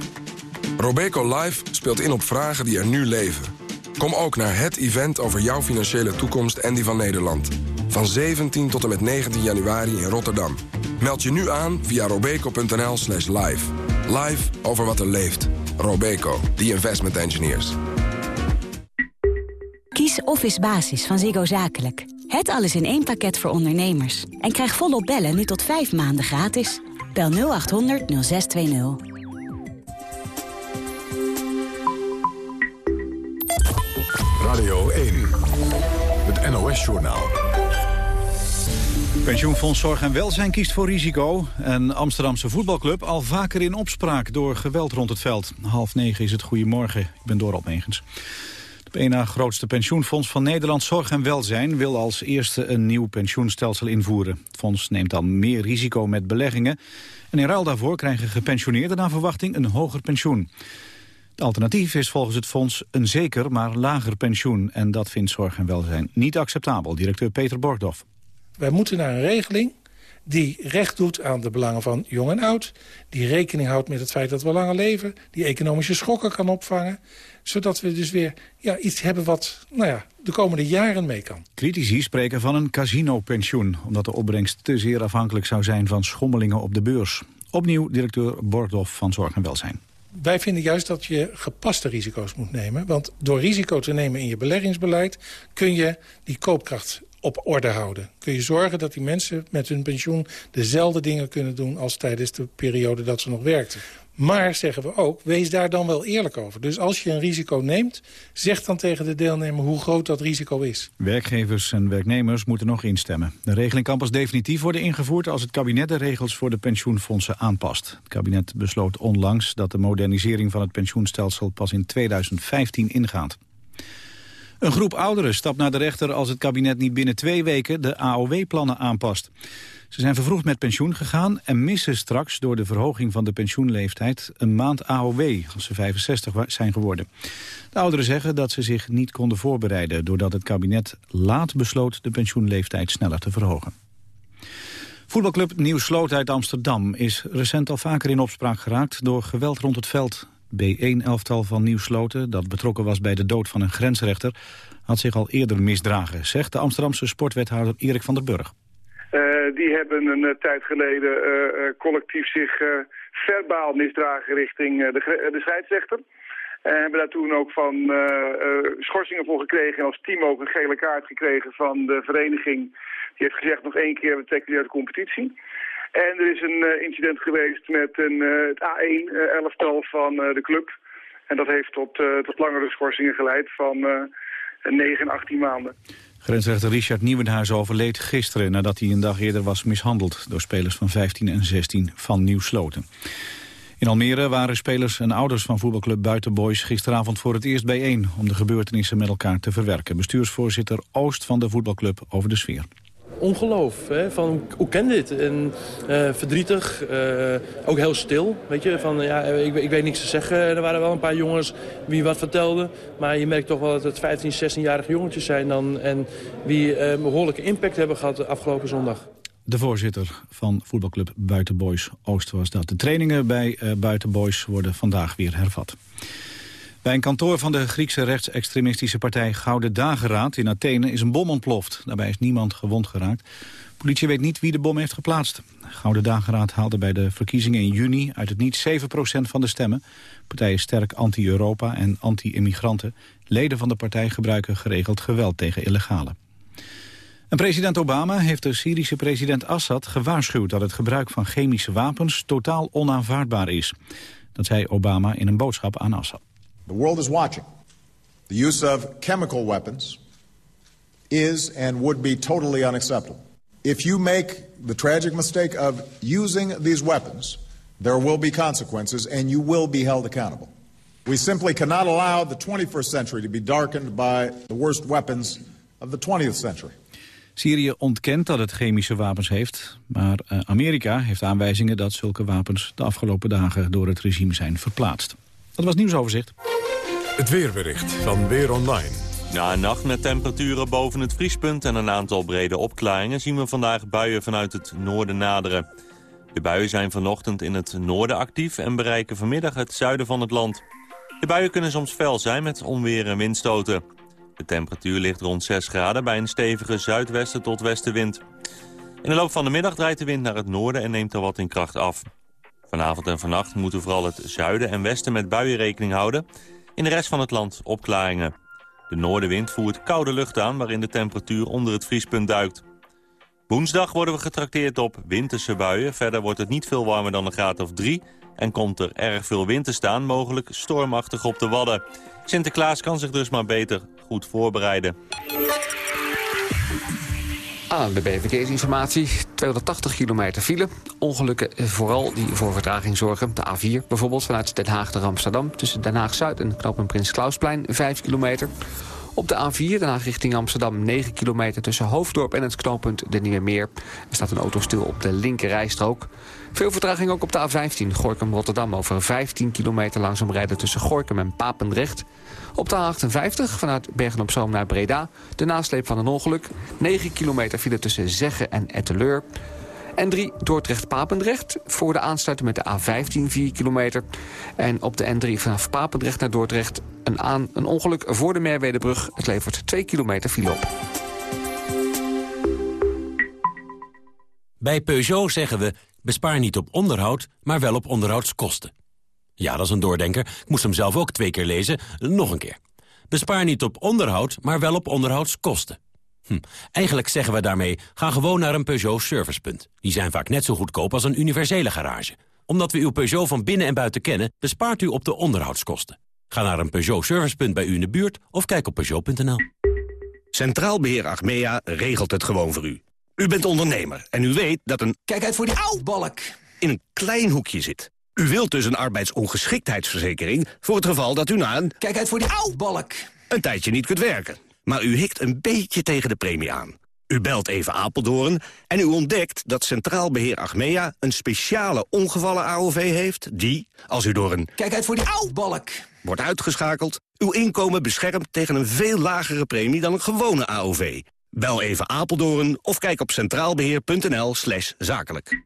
Robeco Live speelt in op vragen die er nu leven. Kom ook naar het event over jouw financiële toekomst en die van Nederland. Van 17 tot en met 19 januari in Rotterdam. Meld je nu aan via robeco.nl slash live. Live over wat er leeft. Robeco, the investment engineers. Kies Office Basis van Ziggo Zakelijk. Het alles in één pakket voor ondernemers. En krijg volop bellen nu tot vijf maanden gratis. Bel 0800 0620. NOS-journaal. Pensioenfonds Zorg en Welzijn kiest voor risico. En Amsterdamse voetbalclub al vaker in opspraak door geweld rond het veld. Half negen is het Goedemorgen. Ik ben Dorot Megens. Het ena grootste pensioenfonds van Nederland, Zorg en Welzijn... wil als eerste een nieuw pensioenstelsel invoeren. Het fonds neemt dan meer risico met beleggingen. En in ruil daarvoor krijgen gepensioneerden naar verwachting een hoger pensioen. Het alternatief is volgens het fonds een zeker, maar lager pensioen. En dat vindt Zorg en Welzijn niet acceptabel. Directeur Peter Borgdorf. Wij moeten naar een regeling die recht doet aan de belangen van jong en oud... die rekening houdt met het feit dat we langer leven... die economische schokken kan opvangen... zodat we dus weer ja, iets hebben wat nou ja, de komende jaren mee kan. Critici spreken van een casino-pensioen... omdat de opbrengst te zeer afhankelijk zou zijn van schommelingen op de beurs. Opnieuw directeur Bordhoff van Zorg en Welzijn. Wij vinden juist dat je gepaste risico's moet nemen. Want door risico te nemen in je beleggingsbeleid... kun je die koopkracht op orde houden. Kun je zorgen dat die mensen met hun pensioen dezelfde dingen kunnen doen... als tijdens de periode dat ze nog werkten. Maar, zeggen we ook, wees daar dan wel eerlijk over. Dus als je een risico neemt, zeg dan tegen de deelnemer hoe groot dat risico is. Werkgevers en werknemers moeten nog instemmen. De regeling kan pas definitief worden ingevoerd als het kabinet de regels voor de pensioenfondsen aanpast. Het kabinet besloot onlangs dat de modernisering van het pensioenstelsel pas in 2015 ingaat. Een groep ouderen stapt naar de rechter als het kabinet niet binnen twee weken de AOW-plannen aanpast. Ze zijn vervroegd met pensioen gegaan en missen straks door de verhoging van de pensioenleeftijd een maand AOW als ze 65 zijn geworden. De ouderen zeggen dat ze zich niet konden voorbereiden doordat het kabinet laat besloot de pensioenleeftijd sneller te verhogen. Voetbalclub Nieuw Sloot uit Amsterdam is recent al vaker in opspraak geraakt door geweld rond het veld. B1-elftal van Nieuwsloten, dat betrokken was bij de dood van een grensrechter, had zich al eerder misdragen, zegt de Amsterdamse sportwethouder Erik van der Burg. Uh, die hebben een uh, tijd geleden uh, collectief zich verbaal misdragen richting de, de scheidsrechter. En hebben daar toen ook van schorsingen voor gekregen en als team ook een gele kaart gekregen van de vereniging. Die heeft gezegd nog één keer, we trekken uit de competitie. En er is een uh, incident geweest met een, uh, het A1-elftal uh, van de club. En dat heeft tot, tot langere schorsingen geleid van 9 en 18 maanden. Grensrechter Richard Nieuwenhuis overleed gisteren... nadat hij een dag eerder was mishandeld... door spelers van 15 en 16 van Nieuw-Sloten. In Almere waren spelers en ouders van voetbalclub Buitenboys... gisteravond voor het eerst bijeen om de gebeurtenissen met elkaar te verwerken. Bestuursvoorzitter Oost van de voetbalclub over de sfeer ongeloof. Hè? Van, hoe kan dit? En uh, verdrietig, uh, ook heel stil. Weet je? Van, ja, ik, ik, weet niks te zeggen. Er waren wel een paar jongens wie wat vertelden. Maar je merkt toch wel dat het 15, 16-jarige jongetjes zijn dan. En wie uh, behoorlijke impact hebben gehad afgelopen zondag. De voorzitter van voetbalclub Buitenboys Oost was dat. De trainingen bij Buitenboys worden vandaag weer hervat. Bij een kantoor van de Griekse rechtsextremistische partij Gouden Dageraad in Athene is een bom ontploft. Daarbij is niemand gewond geraakt. Politie weet niet wie de bom heeft geplaatst. Gouden Dageraad haalde bij de verkiezingen in juni uit het niet 7% van de stemmen. De partij is sterk anti-Europa en anti-immigranten. Leden van de partij gebruiken geregeld geweld tegen illegalen. En president Obama heeft de Syrische president Assad gewaarschuwd dat het gebruik van chemische wapens totaal onaanvaardbaar is. Dat zei Obama in een boodschap aan Assad. The world is watching. The use of chemical weapons is and would be totally unacceptable. If you make the tragic mistake of using these weapons, there will be consequences and you will be held accountable. We simply cannot allow the 21st century to be darkened by the worst weapons of the 20th century. Syrië ontkent dat het chemische wapens heeft, maar uh, Amerika heeft aanwijzingen dat zulke wapens de afgelopen dagen door het regime zijn verplaatst. Dat was nieuwsoverzicht. Het weerbericht van Weer Online. Na een nacht met temperaturen boven het vriespunt en een aantal brede opklaringen... zien we vandaag buien vanuit het noorden naderen. De buien zijn vanochtend in het noorden actief en bereiken vanmiddag het zuiden van het land. De buien kunnen soms fel zijn met onweer en windstoten. De temperatuur ligt rond 6 graden bij een stevige zuidwesten tot westenwind. In de loop van de middag draait de wind naar het noorden en neemt er wat in kracht af. Vanavond en vannacht moeten vooral het zuiden en westen met buien rekening houden... In de rest van het land opklaringen. De noordenwind voert koude lucht aan waarin de temperatuur onder het vriespunt duikt. Woensdag worden we getrakteerd op winterse buien. Verder wordt het niet veel warmer dan een graad of drie... en komt er erg veel wind te staan, mogelijk stormachtig op de Wadden. Sinterklaas kan zich dus maar beter goed voorbereiden. ANWB Verkeersinformatie. 280 kilometer file. Ongelukken eh, vooral die voor vertraging zorgen. De A4 bijvoorbeeld vanuit Den Haag naar Amsterdam. Tussen Den Haag-Zuid en knooppunt Prins Klausplein 5 kilometer. Op de A4 Den Haag richting Amsterdam 9 kilometer tussen Hoofddorp en het knooppunt De Nieuwe Meer. Er staat een auto stil op de linker rijstrook. Veel vertraging ook op de A15 Gorkum-Rotterdam over 15 kilometer langzaam rijden tussen Gorkum en Papendrecht. Op de A58 vanuit Bergen-op-Zoom naar Breda. De nasleep van een ongeluk. 9 kilometer file tussen Zeggen en Etteleur. En 3 Dordrecht-Papendrecht voor de aansluiting met de A15 4 kilometer. En op de N3 vanaf Papendrecht naar Dordrecht een, aan, een ongeluk voor de Merwedebrug. Het levert 2 kilometer file op. Bij Peugeot zeggen we, bespaar niet op onderhoud, maar wel op onderhoudskosten. Ja, dat is een doordenker. Ik moest hem zelf ook twee keer lezen. Nog een keer. Bespaar niet op onderhoud, maar wel op onderhoudskosten. Hm. Eigenlijk zeggen we daarmee, ga gewoon naar een Peugeot servicepunt. Die zijn vaak net zo goedkoop als een universele garage. Omdat we uw Peugeot van binnen en buiten kennen, bespaart u op de onderhoudskosten. Ga naar een Peugeot servicepunt bij u in de buurt of kijk op Peugeot.nl. Centraal Beheer Achmea regelt het gewoon voor u. U bent ondernemer en u weet dat een... Kijk uit voor die balk! ...in een klein hoekje zit. U wilt dus een arbeidsongeschiktheidsverzekering... voor het geval dat u na een... Kijk uit voor die balk! ...een tijdje niet kunt werken. Maar u hikt een beetje tegen de premie aan. U belt even Apeldoorn en u ontdekt dat Centraal Beheer Achmea... een speciale ongevallen AOV heeft die, als u door een... Kijk uit voor die balk! ...wordt uitgeschakeld, uw inkomen beschermt tegen een veel lagere premie dan een gewone AOV. Bel even Apeldoorn of kijk op centraalbeheer.nl slash zakelijk.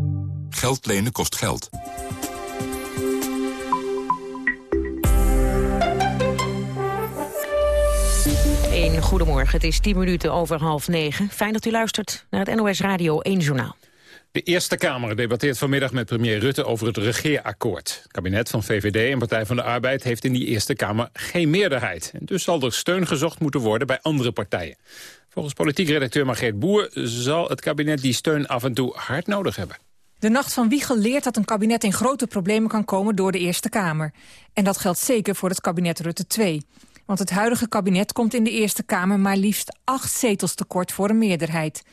Geld lenen kost geld. Een goedemorgen, het is 10 minuten over half negen. Fijn dat u luistert naar het NOS Radio 1 Journaal. De Eerste Kamer debatteert vanmiddag met premier Rutte over het regeerakkoord. Het kabinet van VVD en Partij van de Arbeid heeft in die Eerste Kamer geen meerderheid. En dus zal er steun gezocht moeten worden bij andere partijen. Volgens politiek redacteur Margreet Boer zal het kabinet die steun af en toe hard nodig hebben. De Nacht van Wiegel leert dat een kabinet in grote problemen kan komen door de Eerste Kamer. En dat geldt zeker voor het kabinet Rutte 2. Want het huidige kabinet komt in de Eerste Kamer maar liefst acht zetels tekort voor een meerderheid.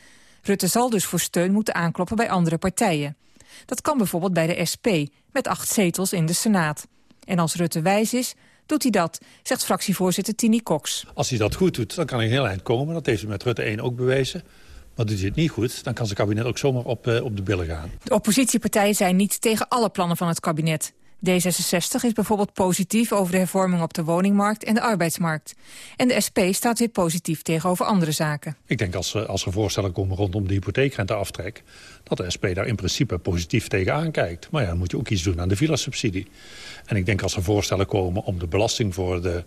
Rutte zal dus voor steun moeten aankloppen bij andere partijen. Dat kan bijvoorbeeld bij de SP, met acht zetels in de Senaat. En als Rutte wijs is, doet hij dat, zegt fractievoorzitter Tini Cox. Als hij dat goed doet, dan kan hij heel eind komen. Dat heeft hij met Rutte 1 ook bewezen. Maar doet hij het niet goed, dan kan zijn kabinet ook zomaar op, uh, op de billen gaan. De oppositiepartijen zijn niet tegen alle plannen van het kabinet. D66 is bijvoorbeeld positief over de hervorming op de woningmarkt en de arbeidsmarkt. En de SP staat weer positief tegenover andere zaken. Ik denk als, als er voorstellen komen rondom de hypotheekrenteaftrek... dat de SP daar in principe positief tegenaan kijkt. Maar ja, dan moet je ook iets doen aan de villa-subsidie. En ik denk als er voorstellen komen om de belasting voor de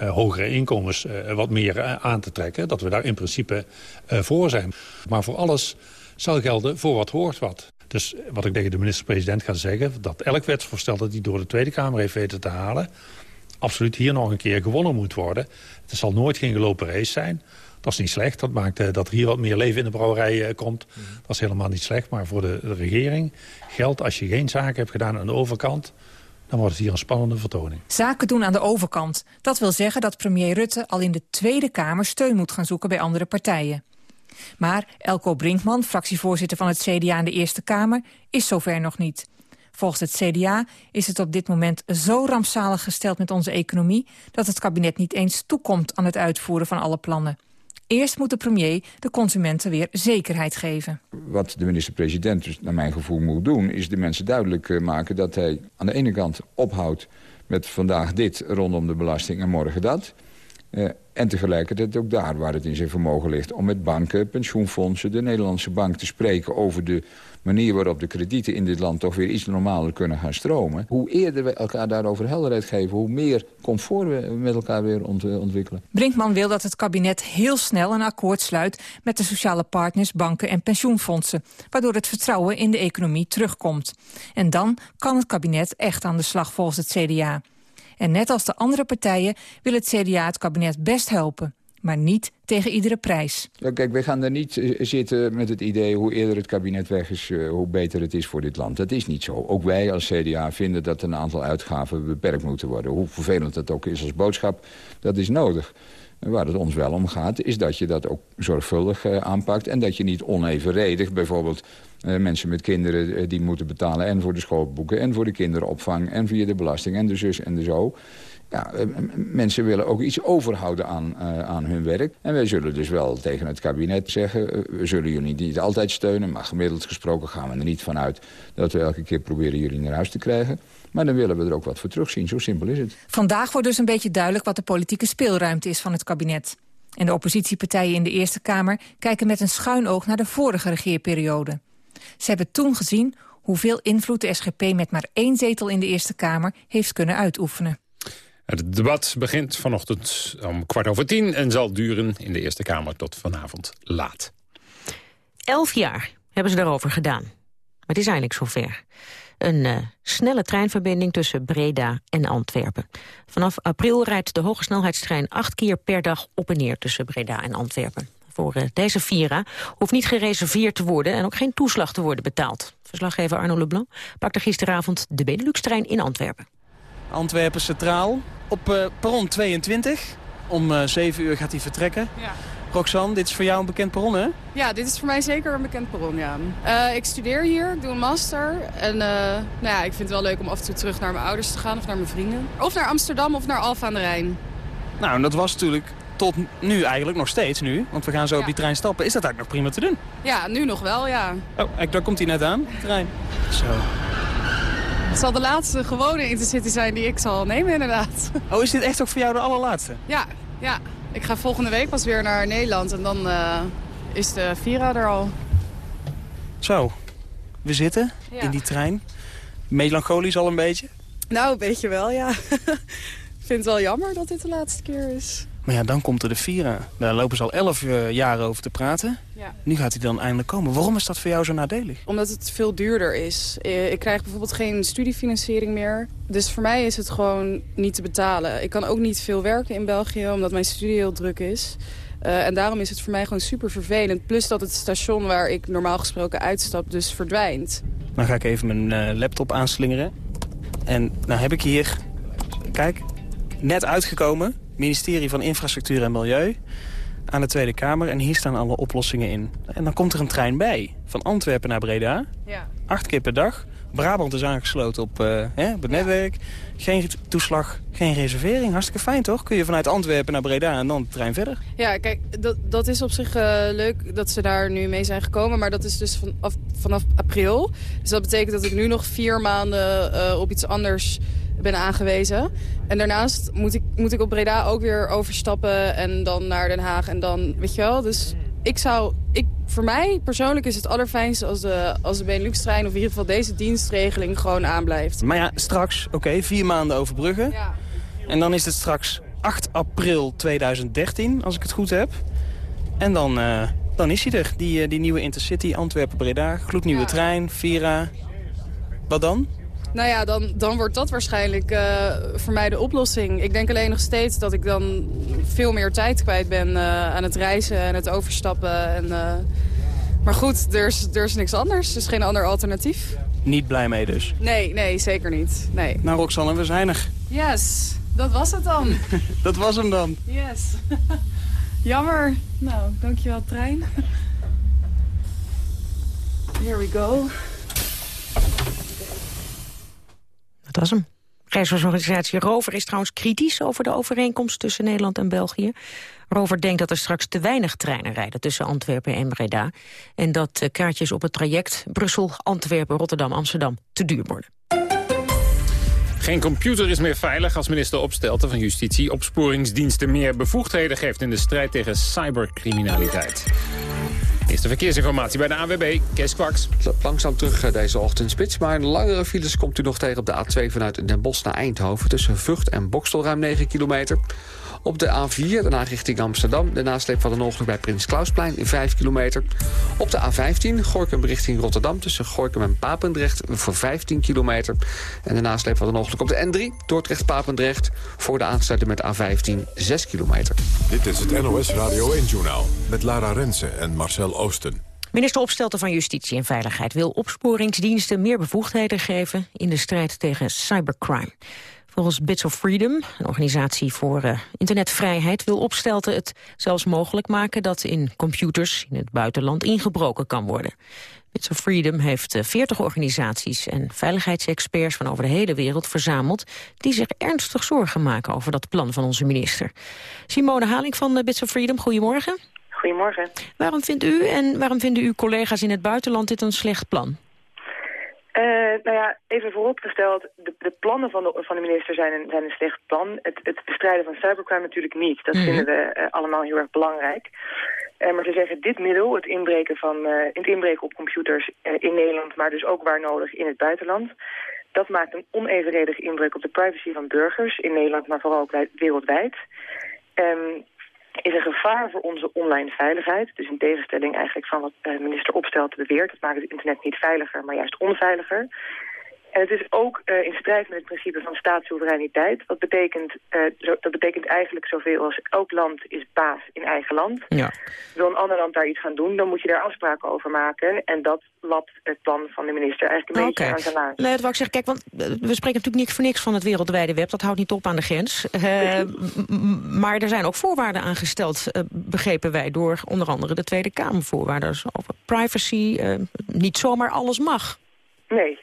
uh, hogere inkomens uh, wat meer aan te trekken... dat we daar in principe voor zijn. Maar voor alles zal gelden voor wat hoort wat. Dus wat ik tegen de minister-president ga zeggen... dat elk wetsvoorstel dat hij door de Tweede Kamer heeft weten te halen... absoluut hier nog een keer gewonnen moet worden. Het zal nooit geen gelopen race zijn. Dat is niet slecht. Dat maakt uh, dat er hier wat meer leven in de brouwerij uh, komt. Mm. Dat is helemaal niet slecht. Maar voor de, de, regering geldt als je geen zaken hebt gedaan aan de overkant... dan wordt het hier een spannende vertoning. Zaken doen aan de overkant. Dat wil zeggen dat premier Rutte al in de Tweede Kamer steun moet gaan zoeken bij andere partijen. Maar Elko Brinkman, fractievoorzitter van het CDA in de Eerste Kamer, is zover nog niet. Volgens het CDA is het op dit moment zo rampzalig gesteld met onze economie... dat het kabinet niet eens toekomt aan het uitvoeren van alle plannen. Eerst moet de premier de consumenten weer zekerheid geven. Wat de minister-president dus naar mijn gevoel moet doen... is de mensen duidelijk eh, maken dat hij aan de ene kant ophoudt... met vandaag dit rondom de belasting en morgen dat... Uh, en tegelijkertijd ook daar waar het in zijn vermogen ligt... om met banken, pensioenfondsen, de Nederlandse bank te spreken... over de manier waarop de kredieten in dit land toch weer iets normaler kunnen gaan stromen. Hoe eerder we elkaar daarover helderheid geven... hoe meer comfort we met elkaar weer ont ontwikkelen. Brinkman wil dat het kabinet heel snel een akkoord sluit... met de sociale partners, banken en pensioenfondsen... waardoor het vertrouwen in de economie terugkomt. En dan kan het kabinet echt aan de slag volgens het CDA. En net als de andere partijen wil het CDA het kabinet best helpen. Maar niet tegen iedere prijs. Kijk, wij gaan er niet eh, zitten met het idee... hoe eerder het kabinet weg is, uh, hoe beter het is voor dit land. Dat is niet zo. Ook wij als CDA vinden dat een aantal uitgaven beperkt moeten worden. Hoe vervelend dat ook is als boodschap, dat is nodig. Waar het ons wel om gaat, is dat je dat ook zorgvuldig uh, aanpakt... en dat je niet onevenredig bijvoorbeeld uh, mensen met kinderen uh, die moeten betalen... en voor de schoolboeken en voor de kinderopvang en via de belasting en de zus en de zo... Ja, mensen willen ook iets overhouden aan, aan hun werk. En wij zullen dus wel tegen het kabinet zeggen... we zullen jullie niet altijd steunen... maar gemiddeld gesproken gaan we er niet vanuit... dat we elke keer proberen jullie naar huis te krijgen... Maar dan willen we er ook wat voor terugzien. Zo simpel is het. Vandaag wordt dus een beetje duidelijk wat de politieke speelruimte is van het kabinet. En de oppositiepartijen in de Eerste Kamer kijken met een schuin oog naar de vorige regeerperiode. Ze hebben toen gezien hoeveel invloed de SGP met maar één zetel in de Eerste Kamer heeft kunnen uitoefenen. Het debat begint vanochtend om kwart over tien en zal duren in de Eerste Kamer tot vanavond laat. Elf jaar hebben ze daarover gedaan. Maar het is eindelijk zover. Een uh, snelle treinverbinding tussen Breda en Antwerpen. Vanaf april rijdt de hogesnelheidstrein acht keer per dag op en neer tussen Breda en Antwerpen. Voor uh, deze Vira hoeft niet gereserveerd te worden en ook geen toeslag te worden betaald. Verslaggever Arno Leblanc pakte gisteravond de Benelux-trein in Antwerpen. Antwerpen Centraal op uh, perron 22. Om uh, 7 uur gaat hij vertrekken. Ja. Roxanne, dit is voor jou een bekend perron, hè? Ja, dit is voor mij zeker een bekend perron, ja. Uh, ik studeer hier, ik doe een master. En uh, nou ja, ik vind het wel leuk om af en toe terug naar mijn ouders te gaan of naar mijn vrienden. Of naar Amsterdam of naar Alphen aan de Rijn. Nou, en dat was natuurlijk tot nu eigenlijk nog steeds nu. Want we gaan zo op die trein stappen. Is dat eigenlijk nog prima te doen? Ja, nu nog wel, ja. Oh, kijk, daar komt hij net aan, de trein. Zo. Het zal de laatste gewone Intercity zijn die ik zal nemen, inderdaad. Oh, is dit echt ook voor jou de allerlaatste? Ja, ja. Ik ga volgende week pas weer naar Nederland en dan uh, is de Vira er al. Zo, we zitten Ja. in die trein. Melancholisch al een beetje. Nou, een beetje wel, ja. [LAUGHS] Ik vind het wel jammer dat dit de laatste keer is. Maar ja, dan komt er de Vira. Daar lopen ze al elf eh, jaren over te praten. Ja. Nu gaat hij dan eindelijk komen. Waarom is dat voor jou zo nadelig? Omdat het veel duurder is. Eh, Ik krijg bijvoorbeeld geen studiefinanciering meer. Dus voor mij is het gewoon niet te betalen. Ik kan ook niet veel werken in België, omdat mijn studie heel druk is. Eh, en daarom is het voor mij gewoon super vervelend. Plus dat het station waar ik normaal gesproken uitstap dus verdwijnt. Dan ga ik even mijn laptop aanslingeren. En nou heb ik hier, kijk, net uitgekomen... ministerie van Infrastructuur en Milieu aan de Tweede Kamer. En hier staan alle oplossingen in. En dan komt er een trein bij, van Antwerpen naar Breda. Ja. Acht keer per dag. Brabant is aangesloten op, eh, hè, op het netwerk. Geen toeslag, geen reservering. Hartstikke fijn, toch? Kun je vanuit Antwerpen naar Breda en dan de trein verder. Ja, kijk, dat, dat is op zich eh, leuk dat ze daar nu mee zijn gekomen. Maar dat is dus vanaf, vanaf april. Dus dat betekent dat ik nu nog vier maanden eh, op iets anders ben aangewezen. En daarnaast moet ik, moet ik op Breda ook weer overstappen en dan naar Den Haag. En dan, weet je wel, dus ik zou... Ik, voor mij persoonlijk is het allerfijnste als de, als de Benelux-trein... of in ieder geval deze dienstregeling gewoon aanblijft. Maar ja, straks, oké, vier maanden overbruggen. Ja. En dan is het straks 8 april 2013, als ik het goed heb. En dan, eh, dan is hij er, die, eh, die nieuwe Intercity Antwerpen-Breda. Gloednieuwe trein, Vira. Wat dan? Nou ja, dan, dan wordt dat waarschijnlijk eh, voor mij de oplossing. Ik denk alleen nog steeds dat ik dan veel meer tijd kwijt ben eh, aan het reizen en het overstappen. En, eh, maar goed, er is, er is niks anders. Er is geen ander alternatief. Niet blij mee dus. Nee, nee, zeker niet. Nee. Nou Roxanne, we zijn er. Yes, dat was het dan. [LAUGHS] Dat was hem dan. Yes. [LAUGHS] Jammer. Nou, dankjewel trein. Here we go. Dat was hem. Reisorganisatie Rover is trouwens kritisch over de overeenkomst tussen Nederland en België. Rover denkt dat er straks te weinig treinen rijden tussen Antwerpen en Breda. En dat kaartjes op het traject Brussel, Antwerpen, Rotterdam, Amsterdam te duur worden. Geen computer is meer veilig als minister Opstelten van Justitie... opsporingsdiensten meer bevoegdheden geeft in de strijd tegen cybercriminaliteit. Eerste verkeersinformatie bij de AWB, Kees Kwaks. Langzaam terug eh, deze ochtendspits, maar een langere files komt u nog tegen op de A2 vanuit Den Bosch naar Eindhoven... tussen Vught en Bokstel ruim 9 kilometer. Op de A4, daarna richting Amsterdam, de nasleep van een ongeluk bij Prins Klausplein in 5 kilometer. Op de A15, Gorkum richting Rotterdam tussen Gorkum en Papendrecht voor 15 kilometer. En de nasleep van een ongeluk op de N3, Dordrecht-Papendrecht... voor de aansluiting met A15 6 kilometer. Dit is het NOS Radio 1-journaal met Lara Rensen en Marcel Oosten. Minister Opstelten van Justitie en Veiligheid wil opsporingsdiensten meer bevoegdheden geven in de strijd tegen cybercrime. Volgens Bits of Freedom, een organisatie voor uh, internetvrijheid, wil Opstelten het zelfs mogelijk maken dat in computers in het buitenland ingebroken kan worden. Bits of Freedom heeft uh, 40 organisaties en veiligheidsexperts van over de hele wereld verzameld die zich ernstig zorgen maken over dat plan van onze minister. Simone Haling van uh, Bits of Freedom, goedemorgen. Goedemorgen. Waarom vindt u en waarom vinden uw collega's in het buitenland dit een slecht plan? Uh, nou ja, even vooropgesteld, de, de plannen van de, van de minister zijn een, zijn een slecht plan. Het, het bestrijden van cybercrime natuurlijk niet. Dat Mhm. vinden we uh, allemaal heel erg belangrijk. Uh, maar ze zeggen, dit middel, het inbreken, van, het inbreken op computers in Nederland... maar dus ook waar nodig in het buitenland... dat maakt een onevenredig inbreuk op de privacy van burgers in Nederland... maar vooral ook wereldwijd. Um, is een gevaar voor onze online veiligheid. Dus in tegenstelling eigenlijk van wat uh, minister Opstelten beweert. Dat maakt het internet niet veiliger, maar juist onveiliger. En het is ook uh, in strijd met het principe van staatssoevereiniteit. Wat betekent, uh, zo, dat betekent eigenlijk zoveel als elk land is baas in eigen land. Ja. Wil een ander land daar iets gaan doen, dan moet je daar afspraken over maken. En dat lapt het plan van de minister eigenlijk een okay. beetje aan zijn laars. Nee, dat ik zeggen. Kijk, want we spreken natuurlijk niks voor niks van het wereldwijde web. Dat houdt niet op aan de grens. Uh, maar er zijn ook voorwaarden aangesteld, begrepen wij, door onder andere de Tweede Kamer. Voorwaarden over privacy, niet zomaar alles mag. Nee,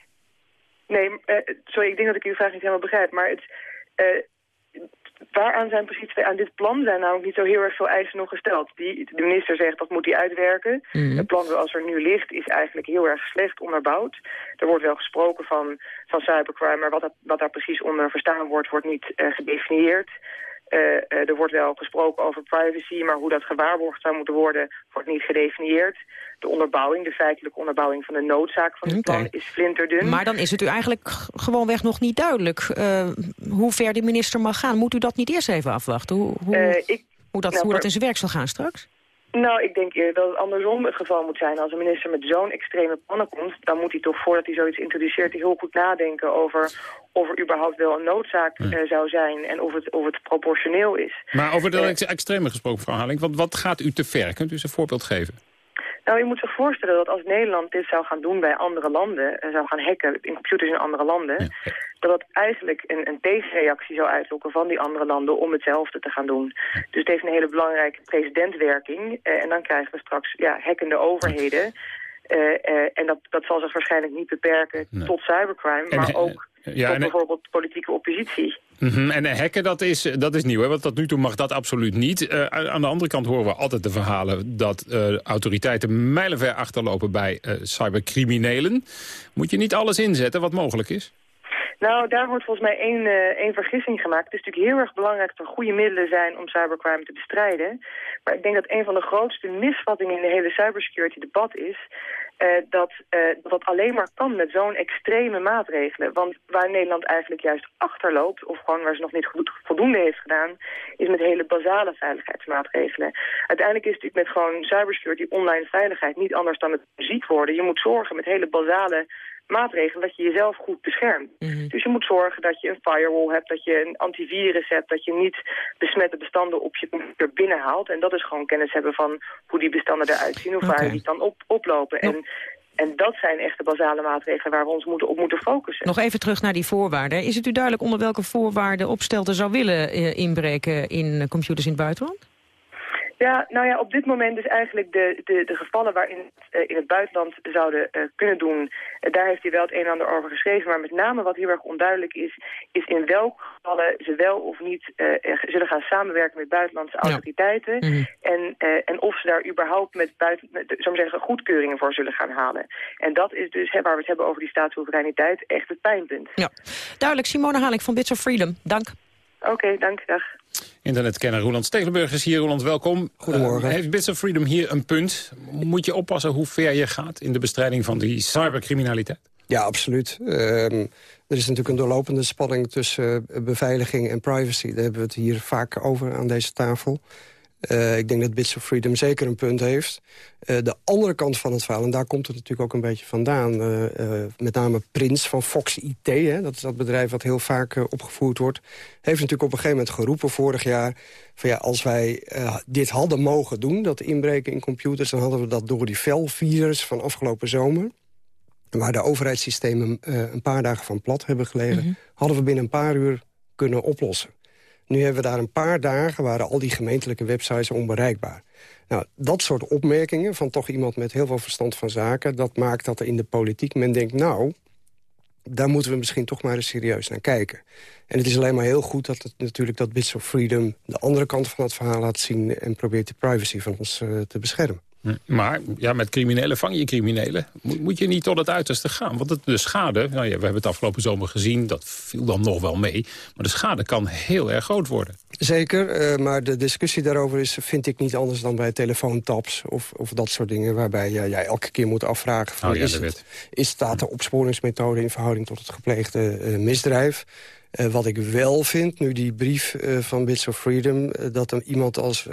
Nee, uh, sorry, ik denk dat ik uw vraag niet helemaal begrijp. Maar het, uh, waaraan zijn precies aan dit plan zijn namelijk niet zo heel erg veel eisen nog gesteld. Die, de minister zegt dat moet hij uitwerken. Mhm. Het plan zoals er nu ligt is eigenlijk heel erg slecht onderbouwd. Er wordt wel gesproken van, van cybercrime, maar wat, dat, wat daar precies onder verstaan wordt, wordt niet eh, gedefinieerd. Eh, eh, er wordt wel gesproken over privacy, maar hoe dat gewaarborgd zou moeten worden, wordt niet gedefinieerd. De onderbouwing, de feitelijke onderbouwing van de noodzaak van het plan is flinterdun. Maar dan is het u eigenlijk gewoonweg nog niet duidelijk eh, hoe ver de minister mag gaan. Moet u dat niet eerst even afwachten? Hoe, hoe, ik- hoe, dat, nou, hoe dat in zijn werk zal gaan straks? Nou, ik denk eerder dat het andersom het geval moet zijn. Als een minister met zo'n extreme plannen komt... dan moet hij toch voordat hij zoiets introduceert... heel goed nadenken over of er überhaupt wel een noodzaak eh, zou zijn... en of het, of het proportioneel is. Maar over de ex- extreme gesproken, mevrouw Haling, wat, wat gaat u te ver? Kunt u eens een voorbeeld geven? Nou, je moet zich voorstellen dat als Nederland dit zou gaan doen bij andere landen... en zou gaan hacken in computers in andere landen... dat dat eigenlijk een, een tegenreactie zou uitlokken van die andere landen... om hetzelfde te gaan doen. Dus het heeft een hele belangrijke presidentwerking. eh, en dan krijgen we straks ja, hackende overheden... Eh, eh, en dat, dat zal zich waarschijnlijk niet beperken tot cybercrime... Maar eh, ook ja, en- bijvoorbeeld politieke oppositie. Mhm, En eh, hacken, dat is, dat is nieuw, hè? want tot nu toe mag dat absoluut niet. Eh, aan de andere kant horen we altijd de verhalen... dat eh, autoriteiten mijlenver achterlopen bij eh, cybercriminelen. Moet je niet alles inzetten wat mogelijk is? Nou, daar wordt volgens mij één, eh, één vergissing gemaakt. Het is natuurlijk heel erg belangrijk dat er goede middelen zijn om cybercrime te bestrijden. Maar ik denk dat een van de grootste misvattingen in de hele cybersecurity debat is... eh, dat, eh, dat alleen maar kan met zo'n extreme maatregelen. Want waar Nederland eigenlijk juist achterloopt... of gewoon waar ze nog niet voldoende heeft gedaan... is met hele basale veiligheidsmaatregelen. Uiteindelijk is het met gewoon cybersecurity, online veiligheid... niet anders dan het muziek worden. Je moet zorgen met hele basale maatregelen dat je jezelf goed beschermt. Dus je moet zorgen dat je een firewall hebt, dat je een antivirus hebt, dat je niet besmette bestanden op je computer binnenhaalt. En dat is gewoon kennis hebben van hoe die bestanden eruit zien, of waar Oké. die dan op, oplopen. En, en dat zijn echt de basale maatregelen waar we ons moeten, op moeten focussen. Nog even terug naar die voorwaarden. Is het u duidelijk onder welke voorwaarden Opstelten zou willen eh, inbreken in computers in het buitenland? Ja, nou ja, op dit moment is eigenlijk de, de, de gevallen waarin het eh, in het buitenland zouden eh, kunnen doen, eh, daar heeft hij wel het een en ander over geschreven. Maar met name wat heel erg onduidelijk is, is in welke gevallen ze wel of niet zullen gaan samenwerken met buitenlandse autoriteiten. en, eh, en of ze daar überhaupt met, buiten, met, zou zeggen, goedkeuringen voor zullen gaan halen. En dat is dus, hè, waar we het hebben over die staatssoevereiniteit, echt het pijnpunt. Ja, duidelijk. Simone Haling van Bits of Freedom. Dank. Oké, dank. Dag. Internetkenner Roland Stegelenburg is hier. Roland, welkom. Goedemorgen. Eh, heeft Bits of Freedom hier een punt? Moet je oppassen hoe ver je gaat in de bestrijding van die cybercriminaliteit? Ja, absoluut. Ehm, er is natuurlijk een doorlopende spanning tussen eh, beveiliging en privacy. Daar hebben we het hier vaak over aan deze tafel. Eh, ik denk dat Bits of Freedom zeker een punt heeft. Eh, de andere kant van het verhaal, en daar komt het natuurlijk ook een beetje vandaan... eh, met name Prins van Fox IT, hè, dat is dat bedrijf wat heel vaak opgevoerd wordt... heeft natuurlijk op een gegeven moment geroepen vorig jaar... van ja, als wij dit hadden mogen doen, dat inbreken in computers... dan hadden we dat door die velvirus van afgelopen zomer waar de overheidssystemen een paar dagen van plat hebben gelegen... hadden we binnen een paar uur kunnen oplossen. Nu hebben we daar een paar dagen, waren al die gemeentelijke websites onbereikbaar. Nou, dat soort opmerkingen van toch iemand met heel veel verstand van zaken... dat maakt dat er in de politiek men denkt, nou, daar moeten we misschien toch maar eens serieus naar kijken. En het is alleen maar heel goed dat het natuurlijk dat Bits of Freedom... de andere kant van het verhaal laat zien... en probeert de privacy van ons eh, te beschermen. Maar ja, met criminelen vang je criminelen. Moet, moet je niet tot het uiterste gaan. Want het, de schade, nou ja, we hebben het afgelopen zomer gezien... dat viel dan nog wel mee. Maar de schade kan heel erg groot worden. Zeker, eh, maar de discussie daarover is, vind ik niet anders dan bij telefoontaps of, of dat soort dingen... waarbij je jij elke keer moet afvragen... Van, Oh ja, is, het, is staat de opsporingsmethode in verhouding tot het gepleegde eh, misdrijf? Eh, wat ik wel vind, nu die brief eh, van Bits of Freedom... eh, dat er iemand als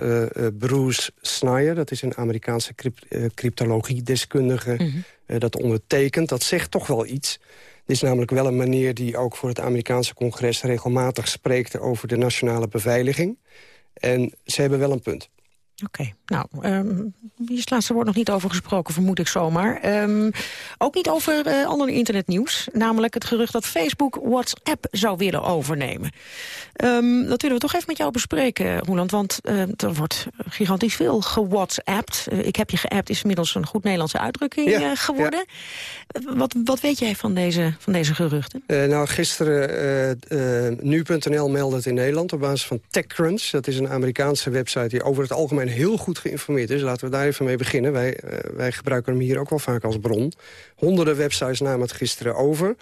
Bruce Snyder... dat is een Amerikaanse crypt, cryptologie-deskundige... eh, dat ondertekent, dat zegt toch wel iets... Dit is namelijk wel een manier die ook voor het Amerikaanse congres... regelmatig spreekt over de nationale beveiliging. En ze hebben wel een punt. Oké, nou, um, hier is het laatste woord nog niet over gesproken, vermoed ik zomaar. Um, ook niet over uh, ander internetnieuws, namelijk het gerucht dat Facebook WhatsApp zou willen overnemen. Um, dat willen we toch even met jou bespreken, Roeland, want uh, er wordt gigantisch veel gewhatsappt. Uh, ik heb je geappt is inmiddels een goed Nederlandse uitdrukking ja, geworden. Ja. Wat, wat weet jij van deze, van deze geruchten? nou, gisteren nu.nl meldde het in Nederland op basis van TechCrunch. Dat is een Amerikaanse website die over het algemeen heel goed geïnformeerd is. Laten we daar even mee beginnen. Wij, uh, wij gebruiken hem hier ook wel vaak als bron. Honderden websites namen het gisteren over.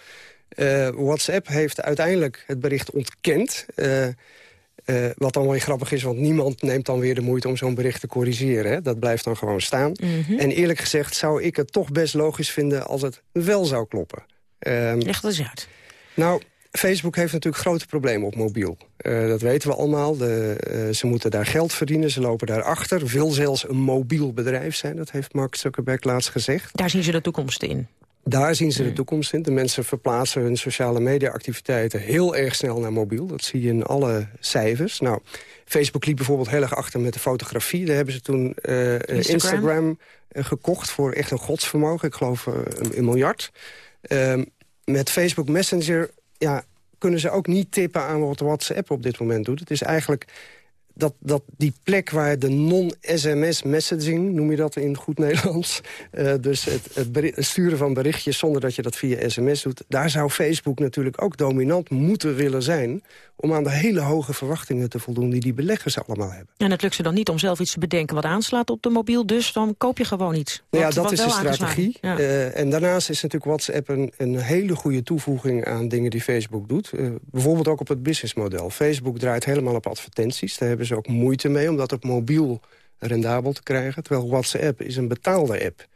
Uh, WhatsApp heeft uiteindelijk het bericht ontkend. Uh, wat dan wel grappig is, want niemand neemt dan weer de moeite... om zo'n bericht te corrigeren. Hè? Dat blijft dan gewoon staan. Mm -hmm. En eerlijk gezegd zou ik het toch best logisch vinden... als het wel zou kloppen. Um, Leg dat eens uit. Nou, Facebook heeft natuurlijk grote problemen op mobiel. Uh, dat weten we allemaal. De, uh, ze moeten daar geld verdienen, ze lopen daarachter. Wil zelfs een mobiel bedrijf zijn, dat heeft Mark Zuckerberg laatst gezegd. Daar zien ze de toekomst in. Daar zien ze de toekomst in. De mensen verplaatsen hun sociale media-activiteiten heel erg snel naar mobiel. Dat zie je in alle cijfers. Nou, Facebook liep bijvoorbeeld heel erg achter met de fotografie. Daar hebben ze toen uh, Instagram, Instagram gekocht voor echt een godsvermogen. Ik geloof een, een miljard. Ehm, met Facebook Messenger ja, kunnen ze ook niet tippen aan wat WhatsApp op dit moment doet. Het is eigenlijk dat, dat die plek waar de non-SMS messaging, noem je dat in goed Nederlands... Uh, [LAUGHS] dus het, het, sturen van berichtjes zonder dat je dat via sms doet... daar zou Facebook natuurlijk ook dominant moeten willen zijn... om aan de hele hoge verwachtingen te voldoen die die beleggers allemaal hebben. En het lukt ze dan niet om zelf iets te bedenken wat aanslaat op de mobiel... dus dan koop je gewoon iets. Ja, dat is de strategie. Ja. Uh, en daarnaast is natuurlijk WhatsApp een, een hele goede toevoeging aan dingen die Facebook doet. Uh, bijvoorbeeld ook op het businessmodel. Facebook draait helemaal op advertenties. Daar hebben ze ook moeite mee om dat op mobiel rendabel te krijgen. Terwijl WhatsApp is een betaalde app.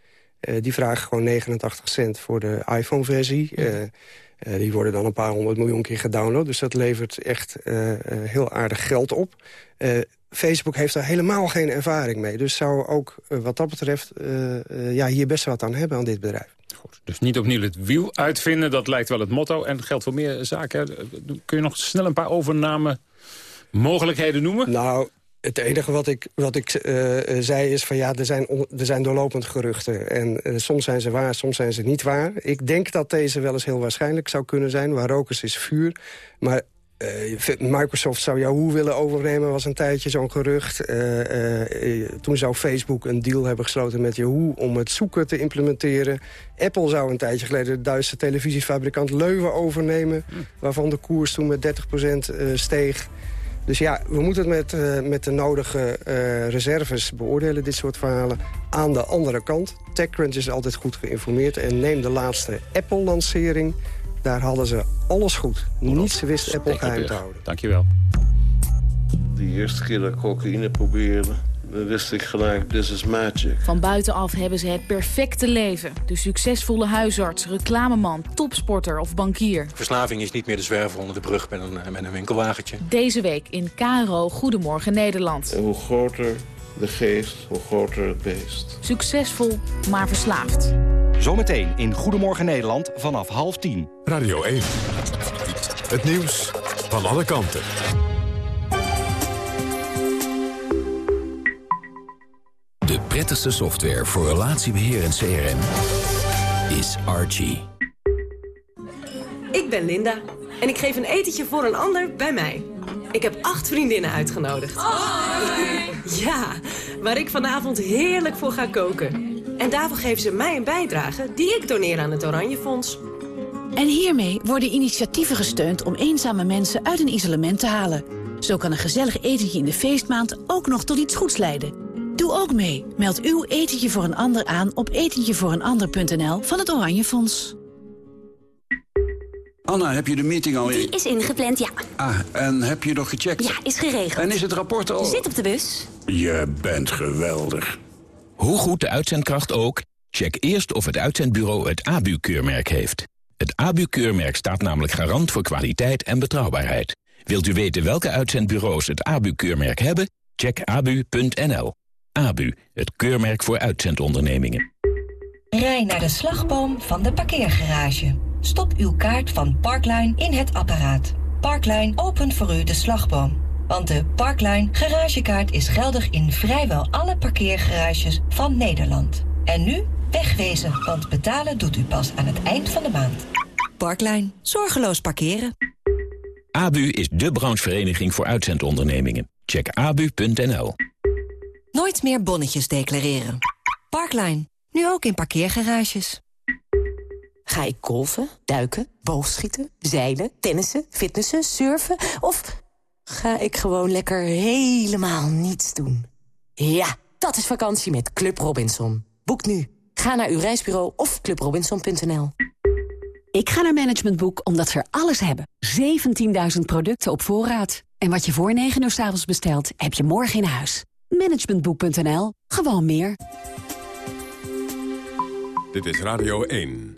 Uh, die vragen gewoon 89 cent voor de iPhone-versie. Uh, die worden dan een paar honderd miljoen keer gedownload. Dus dat levert echt heel aardig geld op. Facebook heeft daar helemaal geen ervaring mee. Dus zou ook wat dat betreft ja, hier best wat aan hebben aan dit bedrijf. Goed, dus niet opnieuw het wiel uitvinden, dat lijkt wel het motto. En geldt voor meer zaken. Kun je nog snel een paar overnamen mogelijkheden noemen? Nou, het enige wat ik, wat ik uh, zei is van ja, er zijn, er zijn doorlopend geruchten. En uh, soms zijn ze waar, soms zijn ze niet waar. Ik denk dat deze wel eens heel waarschijnlijk zou kunnen zijn. Waar rokers is vuur. Maar Microsoft zou Yahoo willen overnemen, was een tijdje zo'n gerucht. toen zou Facebook een deal hebben gesloten met Yahoo om het zoeken te implementeren. Apple zou een tijdje geleden de Duitse televisiefabrikant Leuven overnemen... Waarvan de koers toen met 30% steeg. Dus ja, we moeten het met, uh, met de nodige uh, reserves beoordelen, dit soort verhalen. Aan de andere kant, TechCrunch is altijd goed geïnformeerd... en neem de laatste Apple-lancering. Daar hadden ze alles goed. Niets wist Apple geheim te houden. Dankjewel. De eerste keer dat ik cocaïne probeerde wist ik gelijk, this is magic. Van buitenaf hebben ze het perfecte leven. De succesvolle huisarts, reclameman, topsporter of bankier. Verslaving is niet meer de zwerver onder de brug met een, met een winkelwagentje. Deze week in KRO Goedemorgen Nederland. En hoe groter de geest, hoe groter het beest. Succesvol, maar verslaafd. Zometeen in Goedemorgen Nederland vanaf half tien. Radio 1. Het nieuws van alle kanten. De prettigste software voor relatiebeheer en CRM is Archie. Ik ben Linda en ik geef een etentje voor een ander bij mij. Ik heb acht vriendinnen uitgenodigd. Ja, waar ik vanavond heerlijk voor ga koken. En daarvoor geven ze mij een bijdrage die ik doneer aan het Oranje Fonds. En hiermee worden initiatieven gesteund om eenzame mensen uit een isolement te halen. Zo kan een gezellig etentje in de feestmaand ook nog tot iets goeds leiden. Doe ook mee. Meld uw etentje voor een ander aan op etentjevooreenander.nl van het Oranje Fonds. Anna, heb je de meeting al in? Die is ingepland, ja. Ah, en heb je nog gecheckt? Ja, is geregeld. En is het rapport al... Zit op de bus. Je bent geweldig. Hoe goed de uitzendkracht ook, check eerst of het uitzendbureau het ABU-keurmerk heeft. Het ABU-keurmerk staat namelijk garant voor kwaliteit en betrouwbaarheid. Wilt u weten welke uitzendbureaus het ABU-keurmerk hebben? Check abu.nl. ABU, het keurmerk voor uitzendondernemingen. Rij naar de slagboom van de parkeergarage. Stop uw kaart van Parkline in het apparaat. Parkline opent voor u de slagboom. Want de Parkline garagekaart is geldig in vrijwel alle parkeergarages van Nederland. En nu wegwezen, want betalen doet u pas aan het eind van de maand. Parkline. Zorgeloos parkeren. ABU is de branchevereniging voor uitzendondernemingen. Check abu.nl. Nooit meer bonnetjes declareren. Parkline. Nu ook in parkeergarages. Ga ik golfen, duiken, boogschieten, zeilen, tennissen, fitnessen, surfen... of ga ik gewoon lekker helemaal niets doen? Ja, dat is vakantie met Club Robinson. Boek nu. Ga naar uw reisbureau of clubrobinson.nl. Ik ga naar Management Boek omdat ze er alles hebben. 17.000 producten op voorraad. En wat je voor 9 uur s avonds bestelt, heb je morgen in huis. Managementboek.nl. Gewoon meer. Dit is Radio 1.